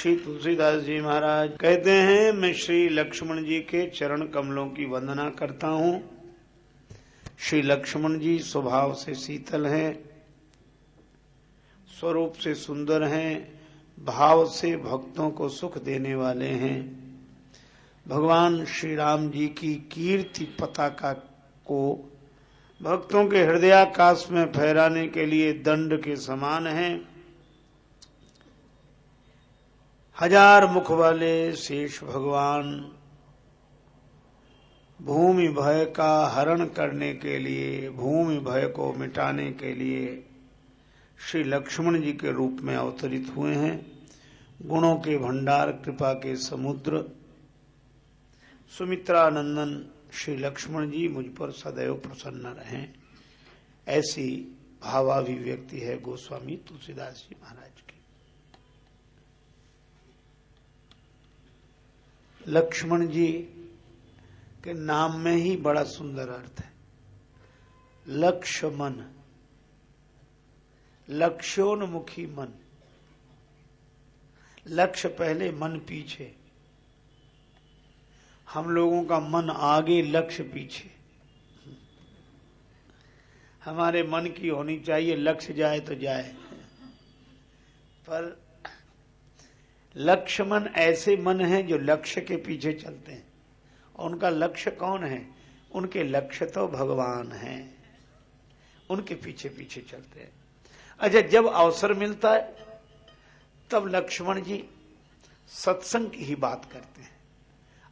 श्री तुलसीदास जी महाराज कहते हैं, मैं श्री लक्ष्मण जी के चरण कमलों की वंदना करता हूँ। श्री लक्ष्मण जी स्वभाव से शीतल हैं, स्वरूप से सुंदर हैं, भाव से भक्तों को सुख देने वाले हैं। भगवान श्री राम जी की कीर्ति पताका को भक्तों के हृदयाकाश में फहराने के लिए दंड के समान हैं। हज़ार मुख वाले शेष भगवान, भूमि भय का हरण करने के लिए, भूमि भय को मिटाने के लिए श्री लक्ष्मण जी के रूप में अवतरित हुए हैं। गुणों के भंडार, कृपा के समुद्र। सुमित्रा नंदन श्री लक्ष्मण जी मुझ पर सदैव प्रसन्न रहें। ऐसी भावाभिव्यक्ति है गोस्वामी तुलसीदास जी महाराज की लक्ष्मण जी के नाम में ही बड़ा सुंदर अर्थ है। लक्ष्य मन लक्ष्योन्मुखी मन। लक्ष्य पहले मन पीछे। हम लोगों का मन आगे, लक्ष्य पीछे। हमारे मन की होनी चाहिए, लक्ष्य जाए तो जाए। पर लक्ष्य मन ऐसे मन हैं जो लक्ष्य के पीछे चलते हैं। और उनका लक्ष्य कौन है? उनके लक्ष्य तो भगवान हैं। उनके पीछे पीछे चलते हैं। अच्छा जब अवसर मिलता है, तब लक्ष्मण जी सत्संग की ही बात करते हैं।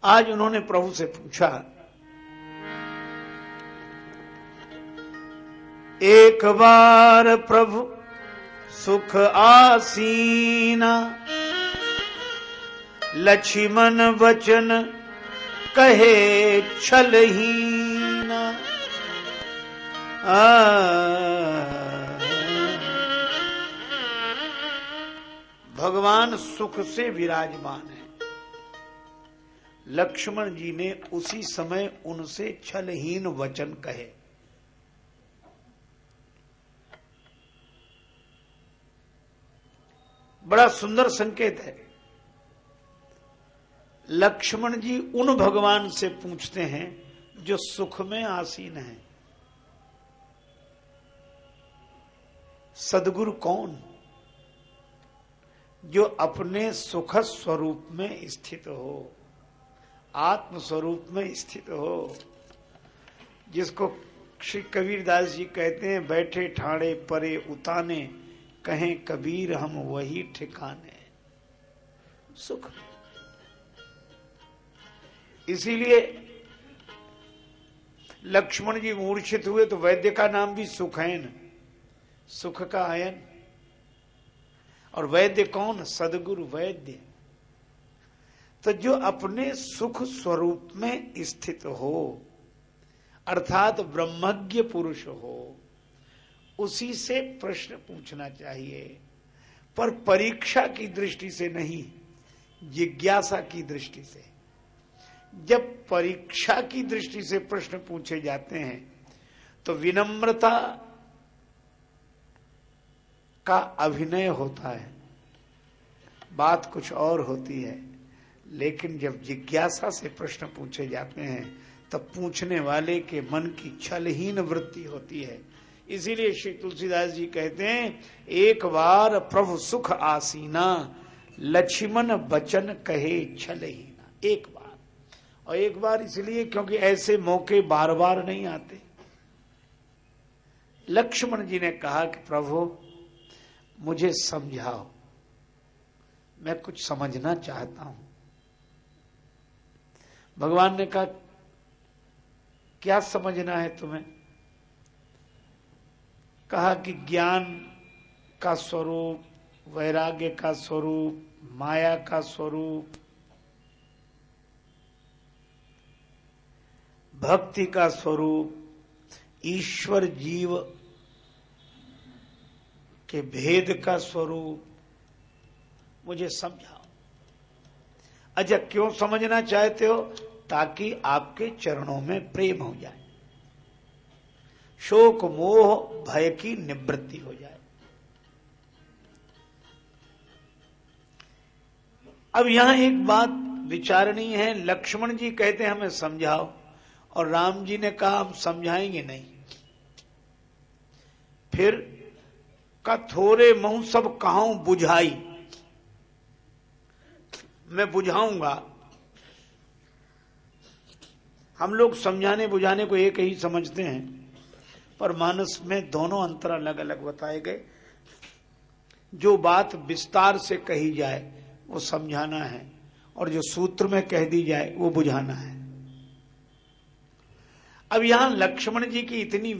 आज उन्होंने प्रभु से पूछा, एक बार प्रभु सुख आसीना लक्ष्मण वचन कहे छलहीना भगवान सुख से विराजमान है। लक्ष्मण जी ने उसी समय उनसे छलहीन वचन कहे। बड़ा सुंदर संकेत है। लक्ष्मण जी उन भगवान से पूछते हैं जो सुख में आसीन है। सदगुरु कौन? जो अपने सुख स्वरूप में स्थित हो आत्म स्वरूप में स्थित हो, जिसको श्री कबीरदास जी कहते हैं, बैठे ठाणे परे, उताने, कहें कबीर हम वही ठिकाने सुख। इसीलिए लक्ष्मण जी मूर्छित हुए तो वैद्य का नाम भी सुखैन, सुख का आयन। और वैद्य कौन? सदगुरु वैद्य। तो जो अपने सुख स्वरूप में स्थित हो, अर्थात ब्रह्मज्ञ पुरुष हो, उसी से प्रश्न पूछना चाहिए। पर परीक्षा की दृष्टि से नहीं, जिज्ञासा की दृष्टि से। जब परीक्षा की दृष्टि से प्रश्न पूछे जाते हैं तो विनम्रता का अभिनय होता है। बात कुछ और होती है, लेकिन जब जिज्ञासा से प्रश्न पूछे जाते हैं, तब पूछने वाले के मन की छलहीन वृत्ति होती है। इसीलिए श्री तुलसीदास जी कहते हैं, एक बार प्रभु सुख आसीना, लक्ष्मण बचन कहे छलहीना। एक बार। और एक बार इसलिए क्योंकि ऐसे मौके बार बार नहीं आते। लक्ष्मण जी ने कहा कि प्रभु, मुझे समझाओ। मैं कुछ समझना चाहता हूँ। भगवान ने कहा, क्या समझना है तुम्हें? कहा कि ज्ञान का स्वरूप, वैराग्य का स्वरूप, माया का स्वरूप भक्ति का स्वरूप ईश्वर जीव के भेद का स्वरूप मुझे समझाओ। अच्छा क्यों समझना चाहते हो? ताकि आपके चरणों में प्रेम हो जाए। शोक, मोह, भय की निवृत्ति हो जाए। अब यहाँ एक बात विचारणी है। लक्ष्मण जी कहते हमें समझाओ। और राम जी ने कहा हम समझाएँगे नहीं। फिर का थोड़े महू सब कहा बुझाई। मैं बुझाऊँगा। हम लोग समझाने बुझाने को एक ही समझते हैं, पर मानस में दोनों अंतर अलग अलग बताए गए। जो बात विस्तार से कही जाए, वो समझाना है, और जो सूत्र में कह दी जाए, वो बुझाना है। अब यहाँ लक्ष्मण जी की इतनी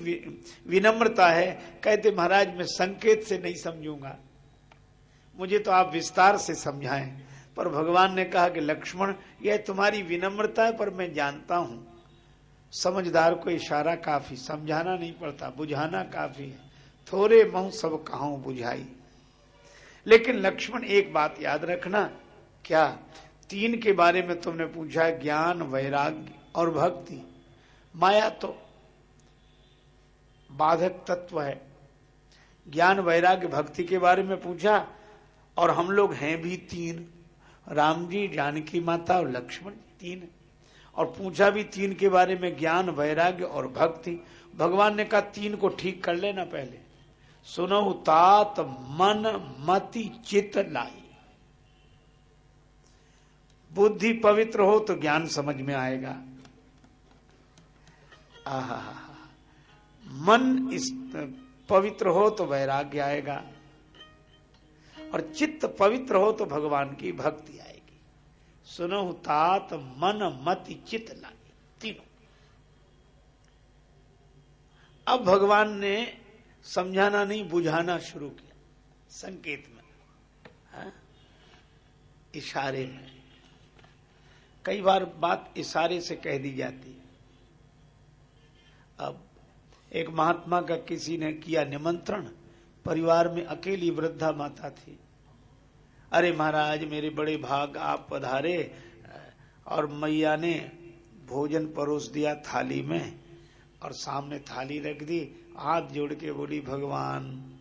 विनम्रता है, कहते, महाराज, मैं संकेत से नहीं समझूँगा। मुझे तो आप विस्तार से समझाएँ। पर भगवान ने कहा कि, लक्ष्मण, यह तुम्हारी विनम्रता है, पर मैं जानता हूँ। समझदार को इशारा काफ़ी, समझाना नहीं पड़ता, बुझाना काफ़ी है। थोड़े महू सब कहा बुझाई। लेकिन लक्ष्मण, एक बात याद रखना, क्या तीन के बारे में तुमने पूछा ज्ञान, वैराग्य और भक्ति। माया तो बाधक तत्व है। ज्ञान वैराग्य भक्ति के बारे में पूछा, और हम लोग हैं भी तीन। राम जी, जानकी माता और लक्ष्मण तीन। और पूछा भी तीन के बारे में, ज्ञान, वैराग्य और भक्ति। भगवान ने कहा, तीन को ठीक कर लेना पहले। सुनो, तात मन मति चित लाई। बुद्धि पवित्र हो तो ज्ञान समझ में आएगा। आहा मन इस पवित्र हो तो वैराग्य आएगा और चित्त पवित्र हो तो भगवान की भक्ति आएगी। सुनो तात मन मति चित लागे। तीनों। अब भगवान ने समझाना नहीं, बुझाना शुरू किया। संकेत में। हा? इशारे में। कई बार बात इशारे से कह दी जाती अब एक महात्मा का किसी ने किया निमंत्रण, परिवार में अकेली वृद्धा माता थी। अरे महाराज, मेरे बड़े भाग आप पधारे, और मैया ने भोजन परोस दिया थाली में, और सामने थाली रख दी, हाथ जोड़ के बोली, भगवान,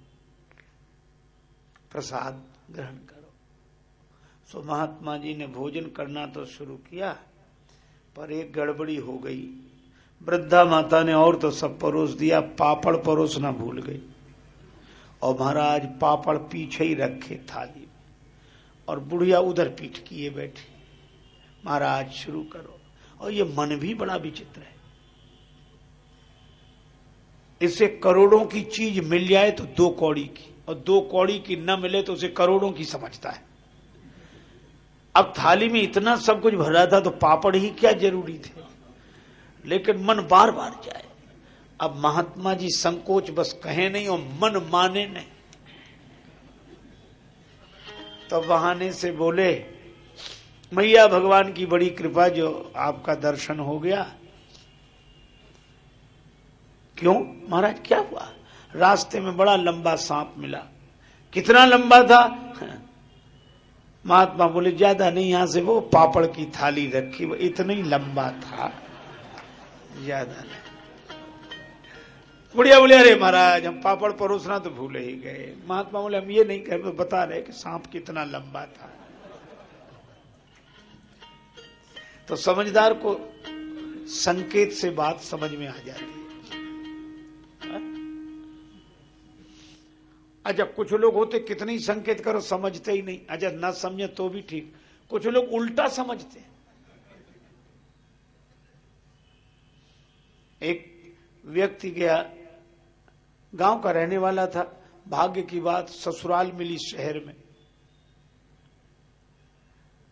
प्रसाद ग्रहण करो। सो महात्मा जी ने भोजन करना तो शुरू किया, पर एक गड़बड़ी हो गई। वृद्धा माता ने और तो सब परोस दिया, पापड़ परोसना भूल गई। और महाराज पापड़ पीछे ही रखे थाली में और बुढ़िया उधर पीठ किए बैठे। महाराज शुरू करो। और ये मन भी बड़ा विचित्र है। इसे करोड़ों की चीज़ मिल जाए तो दो कौड़ी की, और दो कौड़ी की न मिले तो उसे करोड़ों की समझता है। अब थाली में इतना सब कुछ भरा था तो पापड़ ही क्या ज़रूरी थे? लेकिन मन बार बार जाए। अब महात्मा जी संकोच बस कहे नहीं और मन माने नहीं। तो बहाने से बोले, मैया भगवान की बड़ी कृपा जो आपका दर्शन हो गया। क्यों? महाराज, क्या हुआ? रास्ते में बड़ा लंबा सांप मिला। कितना लंबा था? महात्मा बोले, ज़्यादा नहीं, यहाँ से वो पापड़ की थाली रखी, वो इतना ही लंबा था। ज़्यादा नहीं बुढ़िया बोले, अरे महाराज, हम पापड़ परोसना तो भूले ही गए। महात्मा बोले, हम ये नहीं कह बता रहे कि सांप कितना लंबा था। तो समझदार को संकेत से बात समझ में आ जाती है। अच्छा कुछ लोग होते, कितने ही संकेत करो, समझते ही नहीं। अच्छा ना समझे तो भी ठीक। कुछ लोग उल्टा समझते एक व्यक्ति गया, गाँव का रहने वाला था। भाग्य की बात, ससुराल मिली शहर में।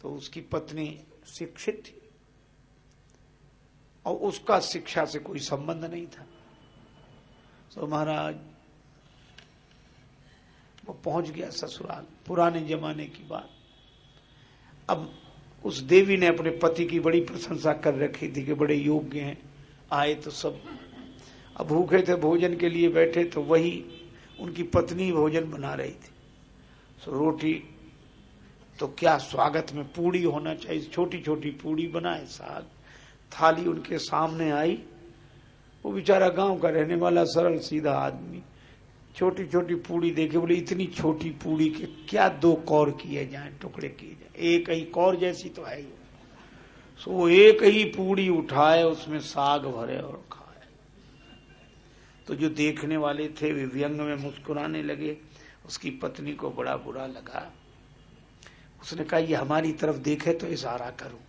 तो उसकी पत्नी शिक्षित थी। और उसका शिक्षा से कोई संबंध नहीं था। तो महाराज, वो पहुँच गया ससुराल, पुराने जमाने की बात। अब उस देवी ने अपने पति की बड़ी प्रशंसा कर रखी थी कि बड़े योग्य हैं। आए तो सब। अब भूखे थे, भोजन के लिए बैठे तो वही उनकी पत्नी भोजन बना रही थी। सो रोटी तो क्या स्वागत में पूड़ी होना चाहिए। छोटी छोटी पूड़ी बनाए, साग, थाली उनके सामने आई। वो बेचारा गाँव का रहने वाला सरल सीधा आदमी छोटी छोटी पूड़ी देखे, बोले, इतनी छोटी पूड़ी के क्या दो कौर किए जाए, टुकड़े किए जाए? एक ही कौर जैसी तो है ही सो एक ही पूड़ी उठाए, उसमें साग भरे और खाए। तो जो देखने वाले थे वे व्यंग में मुस्कुराने लगे। उसकी पत्नी को बड़ा बुरा लगा। उसने कहा, ये हमारी तरफ़ देखे तो इशारा करूँ।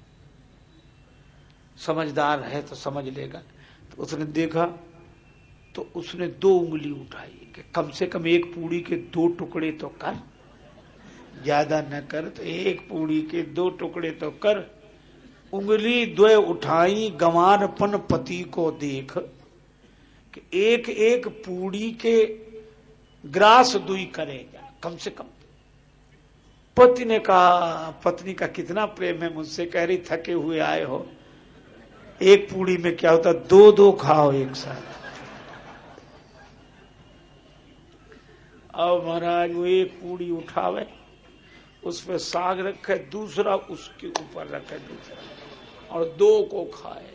समझदार है तो समझ लेगा। तो उसने देखा तो उसने दो उंगली उठाई कि कम से कम एक पूड़ी के दो टुकड़े तो कर। ज़्यादा न कर तो एक पूड़ी के दो टुकड़े तो कर। उंगली द्वय उठाई, गंवारपन पति को देख, कि एक एक पूड़ी के ग्रास दुई करेगा कम से कम। पति ने कहा, पत्नी का कितना प्रेम है, मुझसे कह रही, थके हुए आए हो। एक पूड़ी में क्या होता दो दो खाओ एक साथ। अब महाराज, वो एक पूड़ी उठावे, उसमें साग रखे, दूसरा उसके ऊपर रखे, दूसरा। और दो को खाए।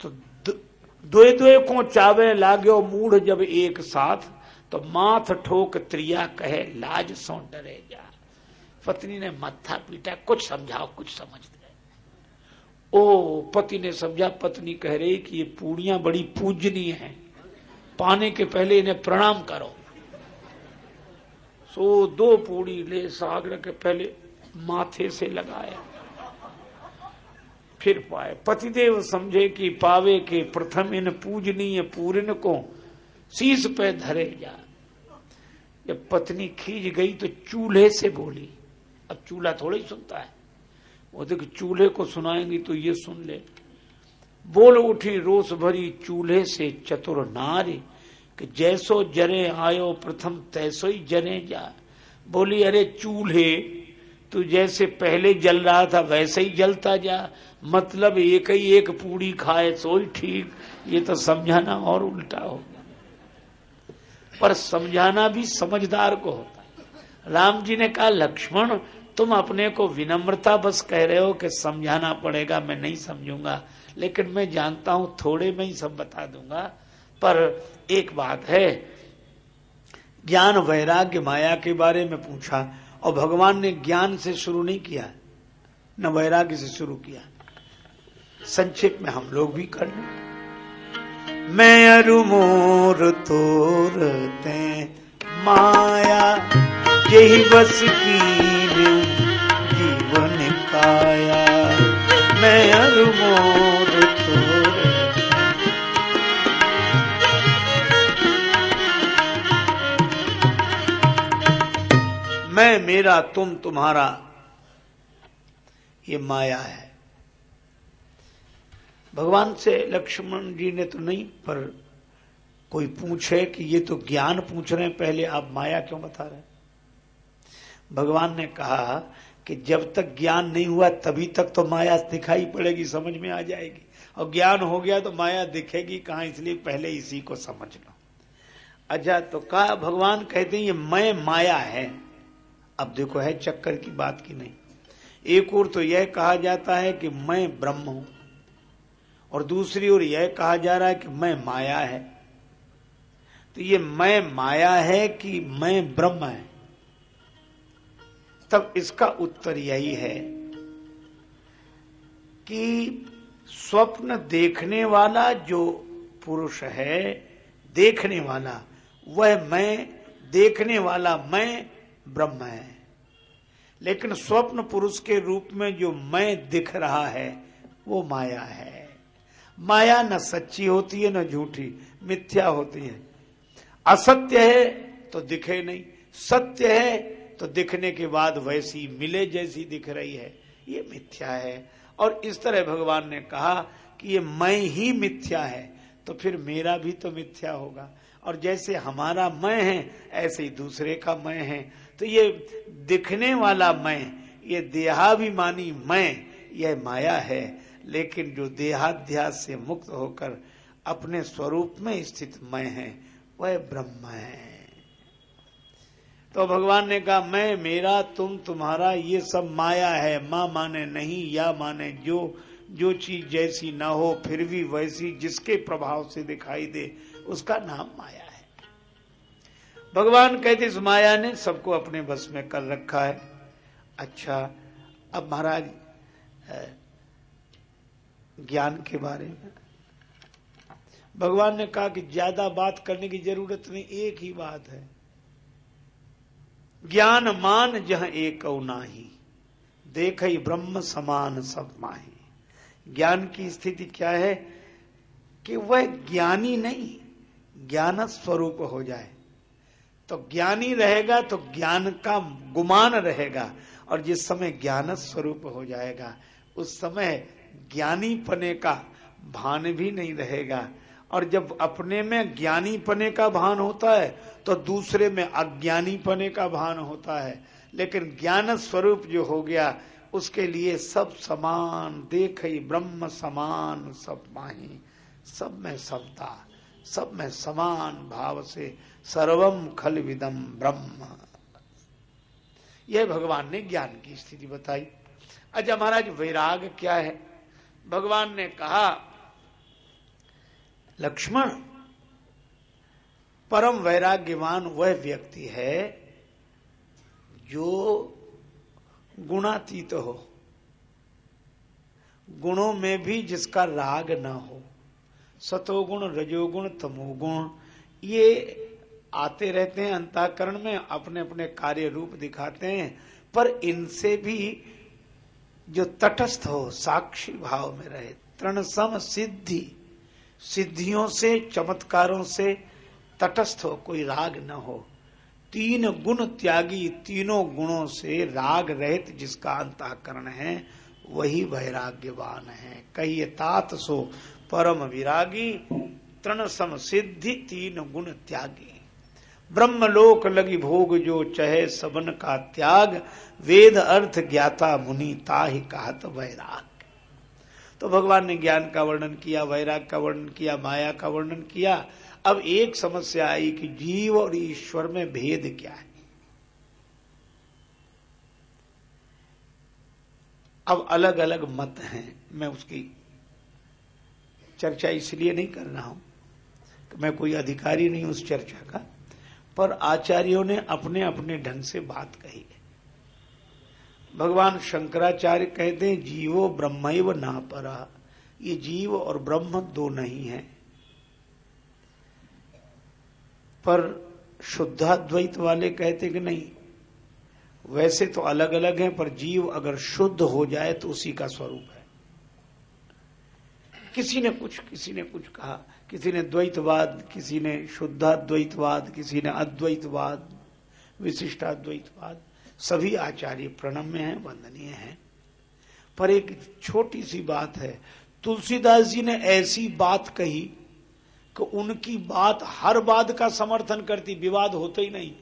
तो दो दो को चावे लागो मूढ़ जब एक साथ तो माथ ठोक त्रिया कहे, लाज सो डरे जा। पत्नी ने मत्था पीटा, कुछ समझाओ, कुछ समझ दे। ओ, पति ने समझा, पत्नी कह रही कि ये पूड़ियाँ बड़ी पूजनीय हैं। पाने के पहले इन्हें प्रणाम करो। सो दो पूड़ी ले सागर के पहले माथे से लगाया। फिर पाए, पतिदेव समझे कि पावे के प्रथम इन पूजनीय पूर्ण को शीश पे धरे जा। जब पत्नी खींच गई तो चूल्हे से बोली, अब चूल्हा थोड़ा ही सुनता है। वो देख, चूल्हे को सुनाएँगी तो ये सुन ले। बोल उठी रोस भरी चूल्हे से चतुर नारी कि जैसो जरे आयो प्रथम तैसो ही जरे जा। बोली, अरे चूल्हे तू जैसे पहले जल रहा था, वैसे ही जलता जा। मतलब एक ही एक पूड़ी खाए सो ही ठीक। ये तो समझाना और उल्टा हो पर समझाना भी समझदार को होता है। राम जी ने कहा, लक्ष्मण, तुम अपने को विनम्रता बस कह रहे हो कि समझाना पड़ेगा, मैं नहीं समझूँगा। लेकिन मैं जानता हूँ, थोड़े में ही सब बता दूँगा। पर एक बात है, ज्ञान वैराग्य माया के बारे में पूछा। और भगवान ने ज्ञान से शुरू नहीं किया, न वैराग्य से शुरू किया। संक्षेप में हम लोग भी कर लें। मैं अरुमोर तोरते, माया यही बस की जीवन काया। मैं अरुमोर तोर मैं, मेरा, तुम, तुम्हारा। ये माया है। भगवान से लक्ष्मण जी ने तो नहीं, पर कोई पूछे कि ये तो ज्ञान पूछ रहे हैं, पहले आप माया क्यों बता रहे हैं? भगवान ने कहा कि जब तक ज्ञान नहीं हुआ, तभी तक तो माया दिखाई पड़ेगी, समझ में आ जाएगी। और ज्ञान हो गया तो माया दिखेगी कहा, इसलिए पहले इसी को समझ लो अच्छा तो कहा, भगवान कहते हैं, ये मैं माया है। अब देखो, है चक्कर की बात की नहीं। एक और तो यह कहा जाता है कि मैं ब्रह्म हूँ, और दूसरी ओर यह कहा जा रहा है कि मैं माया है। तो ये मैं माया है कि मैं ब्रह्म है? तब इसका उत्तर यही है कि स्वप्न देखने वाला जो पुरुष है, देखने वाला, वह मैं, देखने वाला मैं ब्रह्म है। लेकिन स्वप्न पुरुष के रूप में जो मैं दिख रहा है, वो माया है। माया न सच्ची होती है, न झूठी, मिथ्या होती है। असत्य है तो दिखे नहीं। सत्य है तो दिखने के बाद वैसी मिले जैसी दिख रही है। ये मिथ्या है। और इस तरह भगवान ने कहा कि ये मैं ही मिथ्या है तो फिर मेरा भी तो मिथ्या होगा। और जैसे हमारा मैं है, ऐसे ही दूसरे का मैं है। तो ये दिखने वाला मैं, ये देहाभिमानी मैं यह माया है। लेकिन जो देहाध्यास से मुक्त होकर अपने स्वरूप में स्थित मैं है, वह ब्रह्म है। तो भगवान ने कहा, मैं, मेरा, तुम, तुम्हारा, ये सब माया है। माँ माने नहीं, या माने जो जो चीज़ जैसी ना हो, फिर भी वैसी जिसके प्रभाव से दिखाई दे, उसका नाम माया है। भगवान कहते, इस माया ने सबको अपने बस में कर रखा है। अच्छा अब महाराज ज्ञान के बारे में। भगवान ने कहा कि ज़्यादा बात करने की ज़रूरत नहीं, एक ही बात है। ज्ञान मान जह एक नाही, देख ही ब्रह्म समान सब माही। ज्ञान की स्थिति क्या है कि वह ज्ञानी नहीं ज्ञान स्वरूप हो जाए। तो ज्ञानी रहेगा तो ज्ञान का गुमान रहेगा और जिस समय ज्ञान स्वरूप हो जाएगा, उस समय ज्ञानी पने का भान भी नहीं रहेगा। और जब अपने में ज्ञानी पने का भान होता है तो दूसरे में अज्ञानी पने का भान होता है। लेकिन ज्ञान स्वरूप जो हो गया, उसके लिए सब समान, देख ही ब्रह्म समान, सब माही, सब में समता। सब में समान भाव से सर्वम खल विदम ब्रह्म। यह भगवान ने ज्ञान की स्थिति बताई। अच्छा महाराज, वैराग क्या है? भगवान ने कहा, लक्ष्मण, परम वैराग्यवान वह व्यक्ति है जो गुणातीत हो। गुणों में भी जिसका राग ना हो। सतोगुण, रजोगुण, तमोगुण, ये आते रहते हैं अंताकरण में अपने अपने कार्य रूप दिखाते हैं, पर इनसे भी जो तटस्थ हो, साक्षी भाव में रहे तृण सम सिद्धि, सिद्धियों से, चमत्कारों से तटस्थ हो, कोई राग न हो। तीन गुण त्यागी, तीनों गुणों से राग रहित जिसका अंताकरण है, वही वैराग्यवान है। कहिए, तात सो परम विरागी, तृण सम सिद्धि, तीन गुण त्यागी। ब्रह्मलोक लगी भोग जो चहे सबन का त्याग, वेद अर्थ ज्ञाता मुनि ताहि कहत वैराग। तो भगवान ने ज्ञान का वर्णन किया, वैराग का वर्णन किया, माया का वर्णन किया। अब एक समस्या आई कि जीव और ईश्वर में भेद क्या है? अब अलग अलग मत हैं, मैं उसकी चर्चा इसलिए नहीं कर रहा हूँ कि मैं कोई अधिकारी नहीं उस चर्चा का, पर आचार्यों ने अपने अपने ढंग से बात कही है। भगवान शंकराचार्य कहते हैं, जीवो ब्रह्म ना परा ये जीव और ब्रह्म दो नहीं है। पर शुद्धाद्वैत वाले कहते कि नहीं, वैसे तो अलग अलग हैं, पर जीव अगर शुद्ध हो जाए तो उसी का स्वरूप किसी ने कुछ, किसी ने कुछ कहा। किसी ने द्वैतवाद, किसी ने शुद्धाद्वैतवाद, किसी ने अद्वैतवाद, विशिष्टाद्वैतवाद। सभी आचार्य प्रणम्य हैं, वंदनीय हैं। पर एक छोटी सी बात है, तुलसीदास जी ने ऐसी बात कही कि उनकी बात हर बात का समर्थन करती, विवाद होते ही नहीं।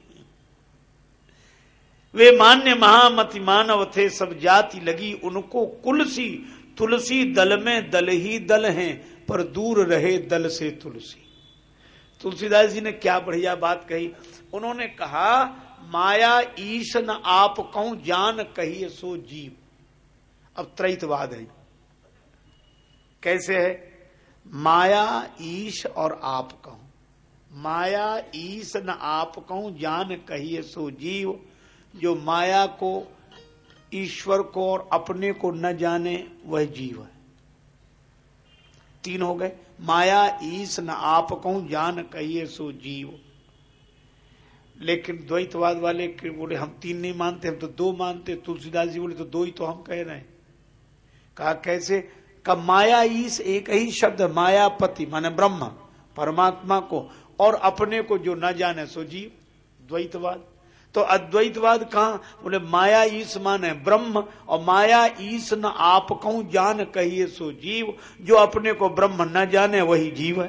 वे मान्य महामति मानव थे, सब जाति लगी, उनको कुलसी तुलसी दल में दल ही दल हैं, पर दूर रहे दल से तुलसी। तुलसीदास जी ने क्या बढ़िया बात कही। उन्होंने कहा, माया ईश न आप कहूँ जान कहिए सो जीव। अब त्रैतवाद है। कैसे है? माया ईश और आप कहूँ माया ईश न आप कहूँ जान कहिए सो जीव। जो माया को ईश्वर को और अपने को न जाने वह जीव है। तीन हो गए। माया ईश न आप कहूँ, जान कहिए सो जीव। लेकिन द्वैतवाद वाले बोले, हम तीन नहीं मानते, हम तो दो मानते, तुलसीदास जी बोले तो दो ही तो हम कह रहे हैं। कहा कैसे? का माया ईस एक ही शब्द मायापति, माने ब्रह्म, परमात्मा को और अपने को जो न जाने सो जीव। द्वैतवाद। तो अद्वैतवाद कहा? बोले, माया ईस माने ब्रह्म, और माया ईस न आप कहूँ जान कहिए सो जीव, जो अपने को ब्रह्म न जाने वही जीव है।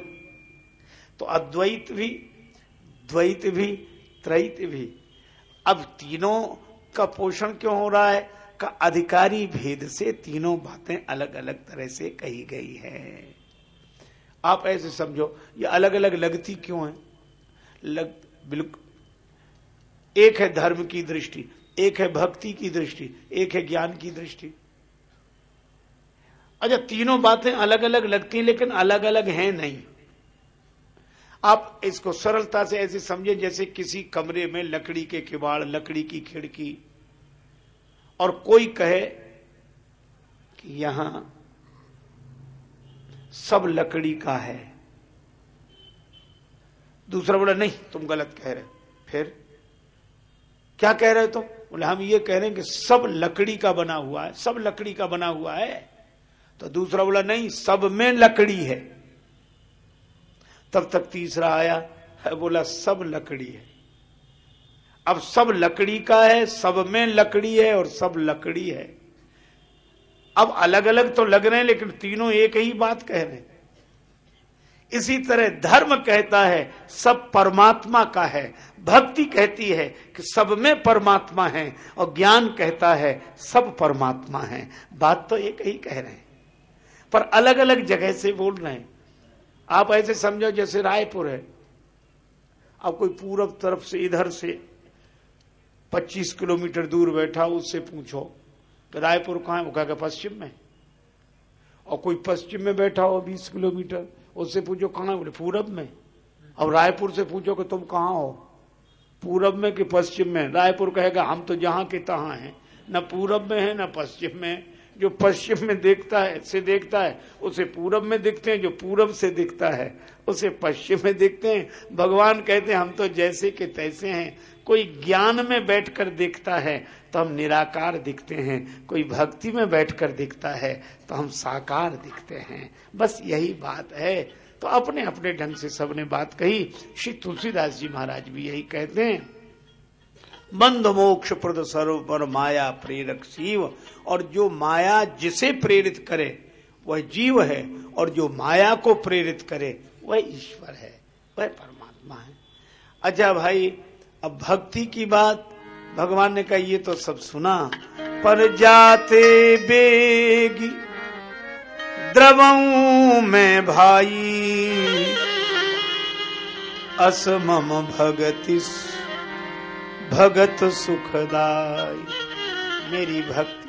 तो अद्वैत भी, द्वैत भी, त्रैत भी। अब तीनों का पोषण क्यों हो रहा है? का अधिकारी भेद से तीनों बातें अलग अलग तरह से कही गई है। आप ऐसे समझो, ये अलग अलग लगती क्यों है? लग, बिल्कुल एक है धर्म की दृष्टि, एक है भक्ति की दृष्टि, एक है ज्ञान की दृष्टि। अच्छा तीनों बातें अलग अलग लगती हैं, लेकिन अलग अलग हैं नहीं। आप इसको सरलता से ऐसे समझे, जैसे किसी कमरे में लकड़ी के किवाड़, लकड़ी की खिड़की, और कोई कहे कि यहाँ सब लकड़ी का है। दूसरा बोला, नहीं, तुम गलत कह रहे फिर क्या कह रहे हो तुम? बोले, हम ये कह रहे हैं कि सब लकड़ी का बना हुआ है, सब लकड़ी का बना हुआ है। तो दूसरा बोला, नहीं, सब में लकड़ी है। तब तक तीसरा आया बोला, सब लकड़ी है। अब सब लकड़ी का है, सब में लकड़ी है और सब लकड़ी है। अब अलग अलग तो लग रहे हैं, लेकिन तीनों एक ही बात कह रहे हैं। इसी तरह धर्म कहता है, सब परमात्मा का है। भक्ति कहती है कि सब में परमात्मा है और ज्ञान कहता है, सब परमात्मा है। बात तो एक ही कह रहे हैं, पर अलग अलग जगह से बोल रहे हैं। आप ऐसे समझो जैसे रायपुर है। अब कोई पूरब तरफ़ से, इधर से 25 किलोमीटर दूर बैठा, उससे पूछो कि रायपुर कहाँ है? वो कहेगा पश्चिम में। और कोई पश्चिम में बैठा हो 20 किलोमीटर उससे पूछो, कहाँ बोले? पूरब में। अब रायपुर से पूछो कि तुम कहाँ हो? पूरब में कि पश्चिम में? रायपुर कहेगा, हम तो जहाँ के तहा हैं। न पूरब में है, न पश्चिम में। जो पश्चिम में देखता है, से देखता है, उसे पूरब में दिखते हैं। जो पूरब से दिखता है, उसे पश्चिम में दिखते हैं। भगवान कहते हैं, हम तो जैसे के तैसे हैं। कोई ज्ञान में बैठकर देखता है तो हम निराकार दिखते हैं। कोई भक्ति में बैठकर दिखता है तो हम साकार दिखते हैं। बस यही बात है। तो अपने अपने ढंग से सबने बात कही। श्री तुलसीदास जी महाराज भी यही कहते हैं। बंध मोक्ष प्रद सर्व पर माया प्रेरक शिव, और जो माया जिसे प्रेरित करे, वह जीव है, और जो माया को प्रेरित करे, वह ईश्वर है, वह परमात्मा है। अच्छा भाई, अब भक्ति की बात भगवान ने कहा, ये तो सब सुना। पर जाते बेगी द्रवऊ में भाई। असमम भगति भगत सुखदाई। मेरी भक्ति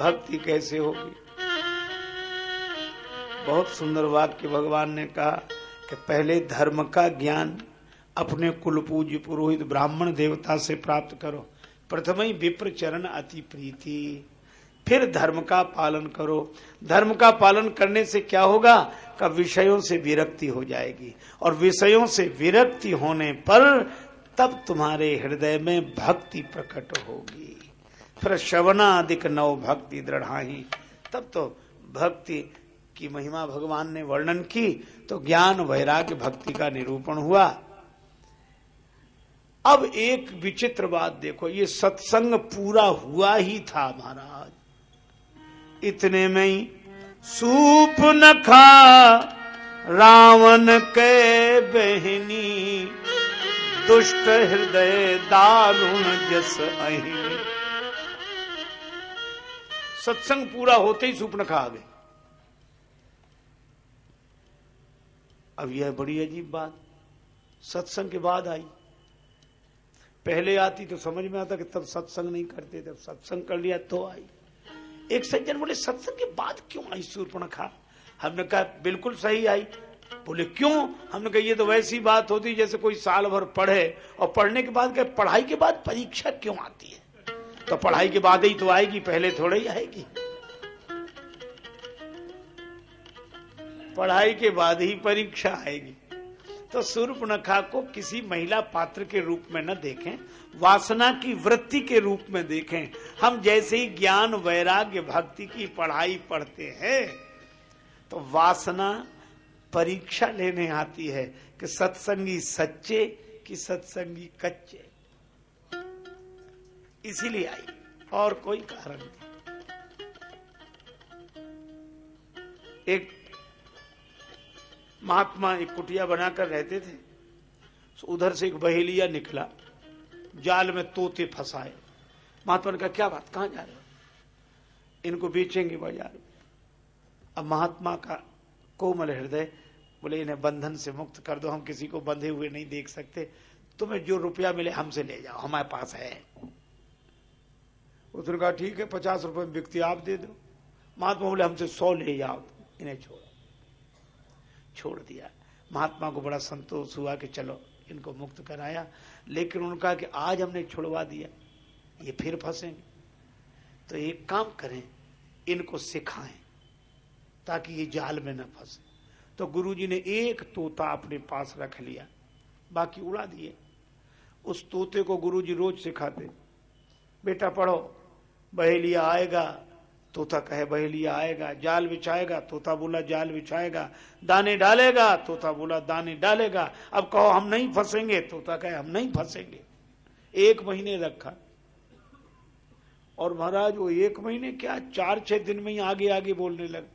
भक्ति कैसे होगी? बहुत सुंदर वाक्य भगवान ने कहा कि पहले धर्म का ज्ञान अपने कुल पूज्य पुरोहित ब्राह्मण देवता से प्राप्त करो। प्रथम ही विप्र चरण अति प्रीति। फिर धर्म का पालन करो। धर्म का पालन करने से क्या होगा? का विषयों से विरक्ति हो जाएगी। और विषयों से विरक्ति होने पर तब तुम्हारे हृदय में भक्ति प्रकट होगी। फिर श्रवणाधिक नव भक्ति दृढ़ाही। तब तो भक्ति की महिमा भगवान ने वर्णन की तो ज्ञान वैराग्य भक्ति का निरूपण हुआ। अब एक विचित्र बात देखो, ये सत्संग पूरा हुआ ही था महाराज। इतने में ही सूप न खा, रावण के बहनी, दुष्ट हृदय दारुण जस अही सत्संग पूरा होते ही सुपनखा आ गए। अब यह बड़ी अजीब बात, सत्संग के बाद आई। पहले आती तो समझ में आता कि तब सत्संग नहीं करते तब सत्संग कर लिया तो आई। एक सज्जन बोले, सत्संग के बाद क्यों आई सूर्पणखा हमने कहा, बिल्कुल सही आई। बोले, क्यों? हमने कहा, ये तो वैसी बात होती जैसे कोई साल भर पढ़े और पढ़ने के बाद पढ़ाई के बाद परीक्षा क्यों आती है? तो पढ़ाई के बाद ही तो आएगी, पहले थोड़ा ही आएगी। पढ़ाई के बाद ही परीक्षा आएगी। तो सूर्पनखा को किसी महिला पात्र के रूप में न देखें, वासना की वृत्ति के रूप में देखें। हम जैसे ही ज्ञान, वैराग्य, भक्ति की पढ़ाई पढ़ते हैं तो वासना परीक्षा लेने आती है कि सत्संगी सच्चे कि सत्संगी कच्चे। इसीलिए आई और कोई कारण नहीं। एक महात्मा एक कुटिया बनाकर रहते थे। तो उधर से एक बहेलिया निकला, जाल में तोते फंसाए। महात्मा ने कहा, क्या बात, कहाँ जा रहे हो? इनको बेचेंगे बाज़ार अब महात्मा का कोमल हृदय बोले, इन्हें बंधन से मुक्त कर दो, हम किसी को बंधे हुए नहीं देख सकते। तुम्हें जो रुपया मिले, हमसे ले जाओ, हमारे पास है। उसने कहा, ठीक है, पचास रुपए में बिकती आप दे दो। महात्मा बोले, हमसे सौ ले जाओ इन्हें छोड़ो। छोड़ दिया। महात्मा को बड़ा संतोष हुआ कि चलो, इनको मुक्त कराया। लेकिन उनका कि आज हमने छुड़वा दिया। ये फिर फंसेंगे। तो एक काम करें, इनको सिखाएँ, ताकि ये जाल में न फंसे। तो गुरुजी ने एक तोता अपने पास रख लिया, बाकी उड़ा दिए। उस तोते को गुरुजी रोज सिखाते। बेटा पढ़ो, बहेलिया आएगा तोता कहे बहेलिया आएगा, जाल बिछाएगा, तोता बोला, जाल बिछाएगा, दाने डालेगा। तोता बोला, दाने डालेगा। अब कहो, हम नहीं फंसेंगे। तोता कहे, हम नहीं फंसेंगे। एक महीने रखा। और महाराज, वो एक महीने क्या चार, छह दिन में ही आगे आगे बोलने लगे।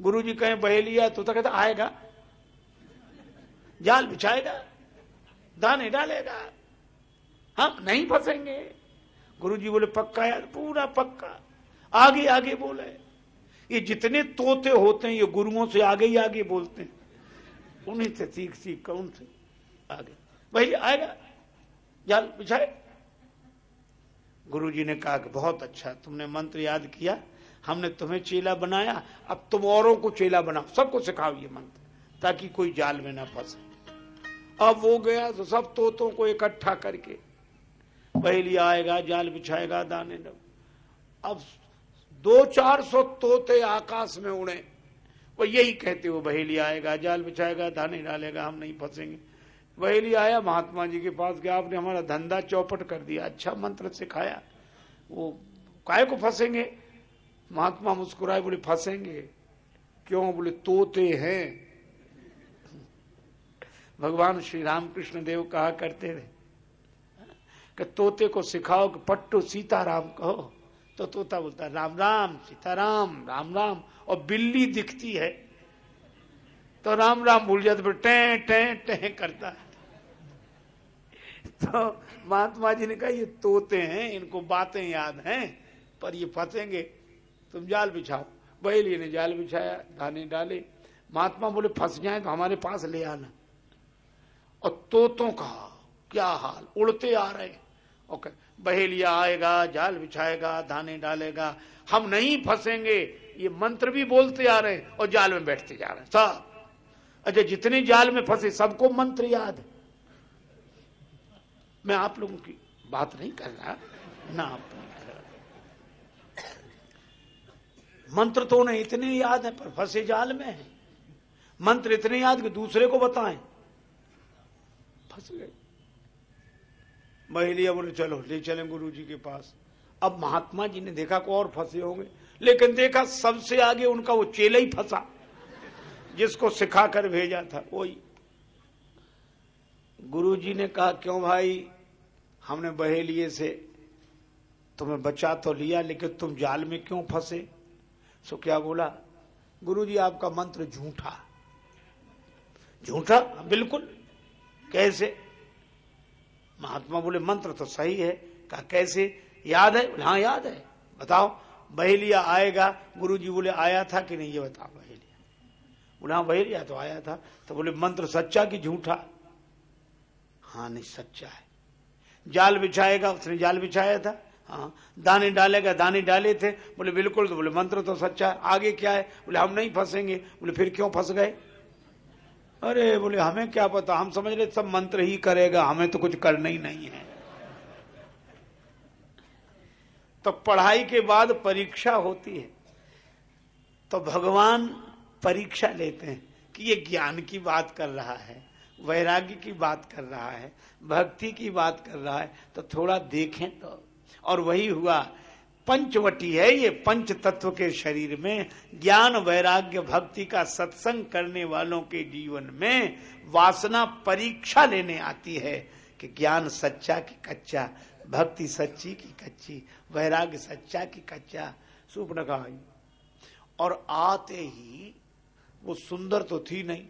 गुरु जी कहें बहेलिया तोता कहता, आएगा। जाल बिछाएगा, दाने डालेगा, हम नहीं फंसेंगे। गुरु जी बोले, पक्का यार, पूरा पक्का। आगे आगे बोले ये जितने तोते होते हैं, ये गुरुओं से आगे ही आगे बोलते हैं। उन्हीं से सीख सीख, कौन से? आगे। भाई, आएगा। जाल बिछाए। गुरु जी ने कहा कि बहुत अच्छा तुमने मंत्र याद किया, हमने तुम्हें चेला बनाया, अब तुम औरों को चेला बनाओ, सबको सिखाओ ये मंत्र, ताकि कोई जाल में ना फंसे। अब वो गया तो सब तोतों को इकट्ठा करके, पहली आएगा, जाल बिछाएगा, दाने न अब दो चार सौ तोते आकाश में उड़े। वो यही कहते वो बहेली आएगा, जाल बिछाएगा, दाने डालेगा, हम नहीं फंसेंगे। बहेली आया, महात्मा जी के पास गया, आपने हमारा धंधा चौपट कर दिया अच्छा मंत्र सिखाया। वो काय को फंसेंगे? महात्मा मुस्कुराए, बोले, फंसेंगे। क्यों? बोले, तोते हैं। भगवान श्री रामकृष्ण देव कहा करते थे, कि तोते को सिखाओ, कि पट्टू सीताराम कहो। तो तोता बोलता है राम राम, सीताराम, राम राम। और बिल्ली दिखती है। तो राम राम भूल जाते, फिर टे टे टे करता। है तो महात्मा जी ने कहा, ये तोते हैं, इनको बातें याद हैं, पर ये फंसेंगे। तुम जाल बिछाओ। बहेली ने जाल बिछाया, दाने डाले। महात्मा बोले, फंस जाए तो हमारे पास ले आना। और तोतों का क्या हाल? उड़ते आ रहे ओके बहेलिया आएगा, जाल बिछाएगा, दाने डालेगा। हम नहीं फंसेंगे, ये मंत्र भी बोलते आ रहे हैं और जाल में बैठते जा रहे हैं। सब। अच्छा जितने जाल में फंसे, सबको मंत्र याद मैं आप लोगों की बात नहीं कर रहा, ना आप कर रहा। मंत्र तो उन्हें इतने याद है, पर फंसे जाल में है। मंत्र इतने याद कि दूसरे को बताएँ। फंस गए। महिलिया बोले, चलो, ले चले गुरु जी के पास। अब महात्मा जी ने देखा को और फंसे होंगे, लेकिन देखा सबसे आगे उनका वो चेला ही फंसा, जिसको सिखा कर भेजा था, वही। गुरु जी ने कहा, क्यों भाई, हमने बहेलिए से तुम्हें बचा तो लिया, लेकिन तुम जाल में क्यों फंसे? सो क्या बोला गुरु जी आपका मंत्र झूठा। झूठा? बिल्कुल। कैसे? महात्मा बोले, मंत्र तो सही है। कहा, कैसे? याद है? हाँ याद है। बताओ, बहेलिया आएगा। गुरु जी बोले, आया था कि नहीं? ये बताओ, बहेलिया। बोले हाँ बहेलिया तो आया था। तो बोले, मंत्र सच्चा कि झूठा? हाँ नहीं, सच्चा है। जाल बिछाएगा, उसने जाल बिछाया था। हाँ दाने डालेगा, दाने डाले थे। बोले, बिल्कुल। तो बोले, मंत्र तो सच्चा है। आगे क्या है? बोले, हम नहीं फंसेंगे। बोले, फिर क्यों फंस गए? अरे बोले, हमें क्या पता? हम समझ रहे सब मंत्र ही करेगा, हमें तो कुछ करना ही नहीं है। तो पढ़ाई के बाद परीक्षा होती है। तो भगवान परीक्षा लेते हैं कि ये ज्ञान की बात कर रहा है, वैराग्य की बात कर रहा है, भक्ति की बात कर रहा है तो थोड़ा देखें तो। और वही हुआ पंचवटी है ये पंच तत्व के शरीर में, ज्ञान, वैराग्य, भक्ति का सत्संग करने वालों के जीवन में वासना परीक्षा लेने आती है कि ज्ञान सच्चा की कच्चा, भक्ति सच्ची की कच्ची, वैराग्य सच्चा की कच्चा। सुपनका और आते ही वो सुंदर तो थी नहीं,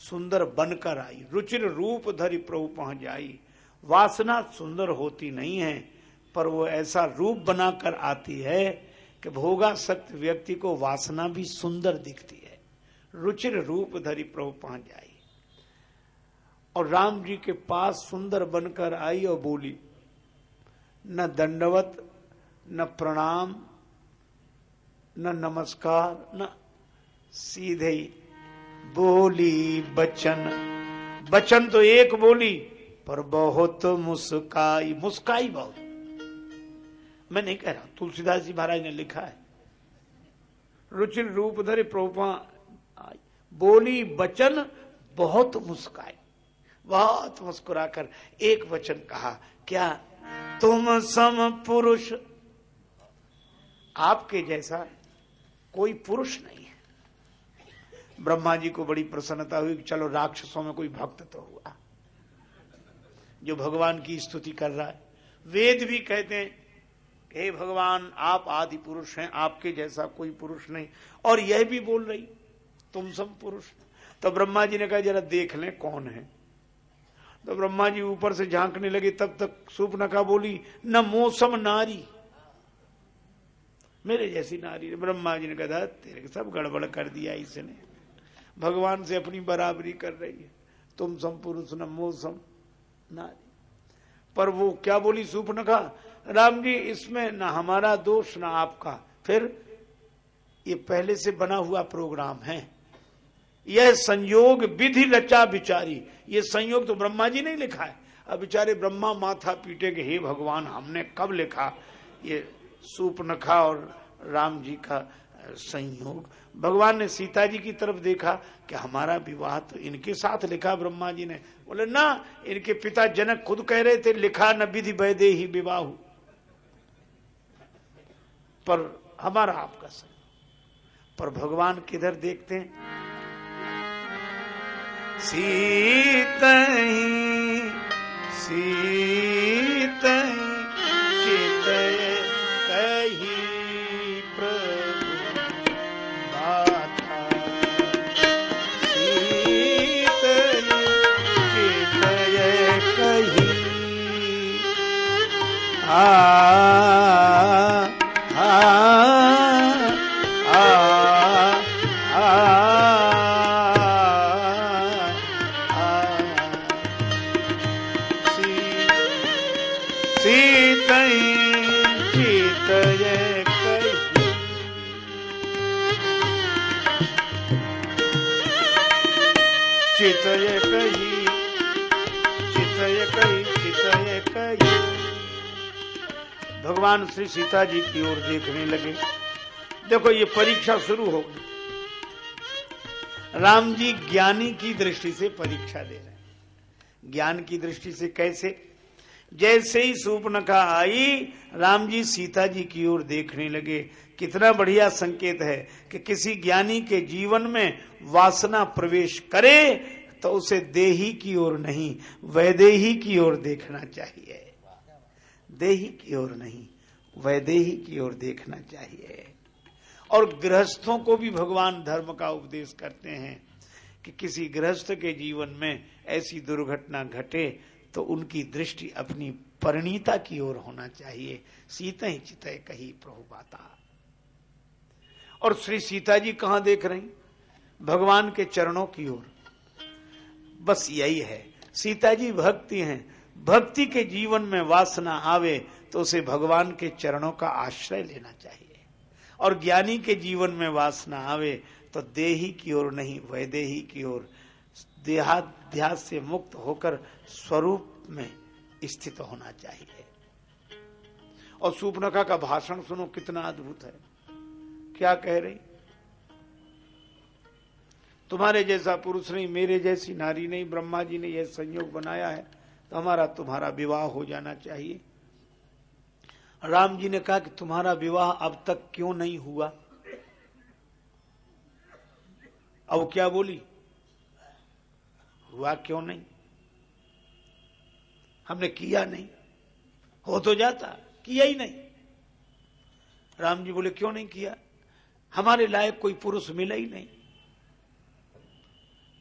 सुंदर बनकर आई, रुचिर रूप धरी प्रभु पहुँच जाई वासना सुंदर होती नहीं है पर वो ऐसा रूप बनाकर आती है कि भोगासक्त व्यक्ति को वासना भी सुंदर दिखती है। रुचिर रूप धरी प्रभु पहुँच जाई। और राम जी के पास सुंदर बनकर आई और बोली, न दंडवत, न प्रणाम, न नमस्कार, न सीधे बोली बचन। बचन तो एक बोली, पर बहुत मुस्काई मुस्काई बहुत। मैं नहीं कह रहा, तुलसीदास जी महाराज ने लिखा है। रुचिर रूप धरे प्रोपा, बोली बचन बहुत मुस्काई बहुत मुस्कुराकर एक वचन कहा, क्या तुम सम पुरुष? आपके जैसा कोई पुरुष नहीं है। ब्रह्मा जी को बड़ी प्रसन्नता हुई कि चलो राक्षसों में कोई भक्त तो हुआ। जो भगवान की स्तुति कर रहा है। वेद भी कहते हैं हे भगवान, आप आदि पुरुष हैं, आपके जैसा कोई पुरुष नहीं। और यह भी बोल रही, तुम सब पुरुष। तो ब्रह्मा जी ने कहा, जरा देख लें कौन है। तो ब्रह्मा जी ऊपर से झांकने लगे, तब तक सूपनखा बोली, न मौसम नारी। मेरे जैसी नारी ब्रह्मा जी ने कहा था तेरे सब गड़बड़ कर दिया इसने। भगवान से अपनी बराबरी कर रही है। तुम सम पुरुष, न मौसम नारी। पर वो क्या बोली सूपनखा राम जी, इसमें ना हमारा दोष, ना आपका। फिर ये पहले से बना हुआ प्रोग्राम है। यह संयोग विधि लचा बिचारी ये संयोग तो ब्रह्मा जी ने लिखा है। अब बेचारे ब्रह्मा माथा पीटे के हे भगवान, हमने कब लिखा? ये सूपनखा और राम जी का संयोग। भगवान ने सीता जी की तरफ़ देखा कि हमारा विवाह तो इनके साथ लिखा ब्रह्मा जी ने। बोले, ना, इनके पिता जनक खुद कह रहे थे, लिखा न विधि वैदे ही विवाह। पर हमारा आपका संयोग पर भगवान किधर देखते हैं? सीत सीत चित कही प्रभु भगवान श्री सीता जी की ओर देखने लगे। देखो, ये परीक्षा शुरू हो गई। राम जी ज्ञानी की दृष्टि से परीक्षा दे रहे हैं। ज्ञान की दृष्टि से कैसे? जैसे ही सूपनखा आई, राम जी सीता जी की ओर देखने लगे। कितना बढ़िया संकेत है कि किसी ज्ञानी के जीवन में वासना प्रवेश करे तो उसे देही की ओर नहीं, वैदेही की ओर देखना चाहिए। देही की ओर नहीं। वैदेही की ओर देखना चाहिए। और गृहस्थों को भी भगवान धर्म का उपदेश करते हैं कि किसी गृहस्थ के जीवन में ऐसी दुर्घटना घटे तो उनकी दृष्टि अपनी परिणीता की ओर होना चाहिए। सीता ही चितय कही प्रभु बाता और श्री सीता जी कहाँ देख रही? भगवान के चरणों की ओर। बस यही है। सीता जी भक्ति हैं। भक्ति के जीवन में वासना आवे तो उसे भगवान के चरणों का आश्रय लेना चाहिए। और ज्ञानी के जीवन में वासना आवे तो देही की ओर नहीं, वैदेही की ओर देहाध्यास से मुक्त होकर स्वरूप में स्थित होना चाहिए। और सुपनका का भाषण सुनो, कितना अद्भुत है। क्या कह रही? तुम्हारे जैसा पुरुष नहीं, मेरे जैसी नारी नहीं, ब्रह्मा जी ने यह संयोग बनाया है तो हमारा तुम्हारा विवाह हो जाना चाहिए। राम जी ने कहा कि तुम्हारा विवाह अब तक क्यों नहीं हुआ? अब क्या बोली? हुआ क्यों नहीं? हमने किया नहीं। हो तो जाता, किया ही नहीं। राम जी बोले, क्यों नहीं किया? हमारे लायक कोई पुरुष मिला ही नहीं।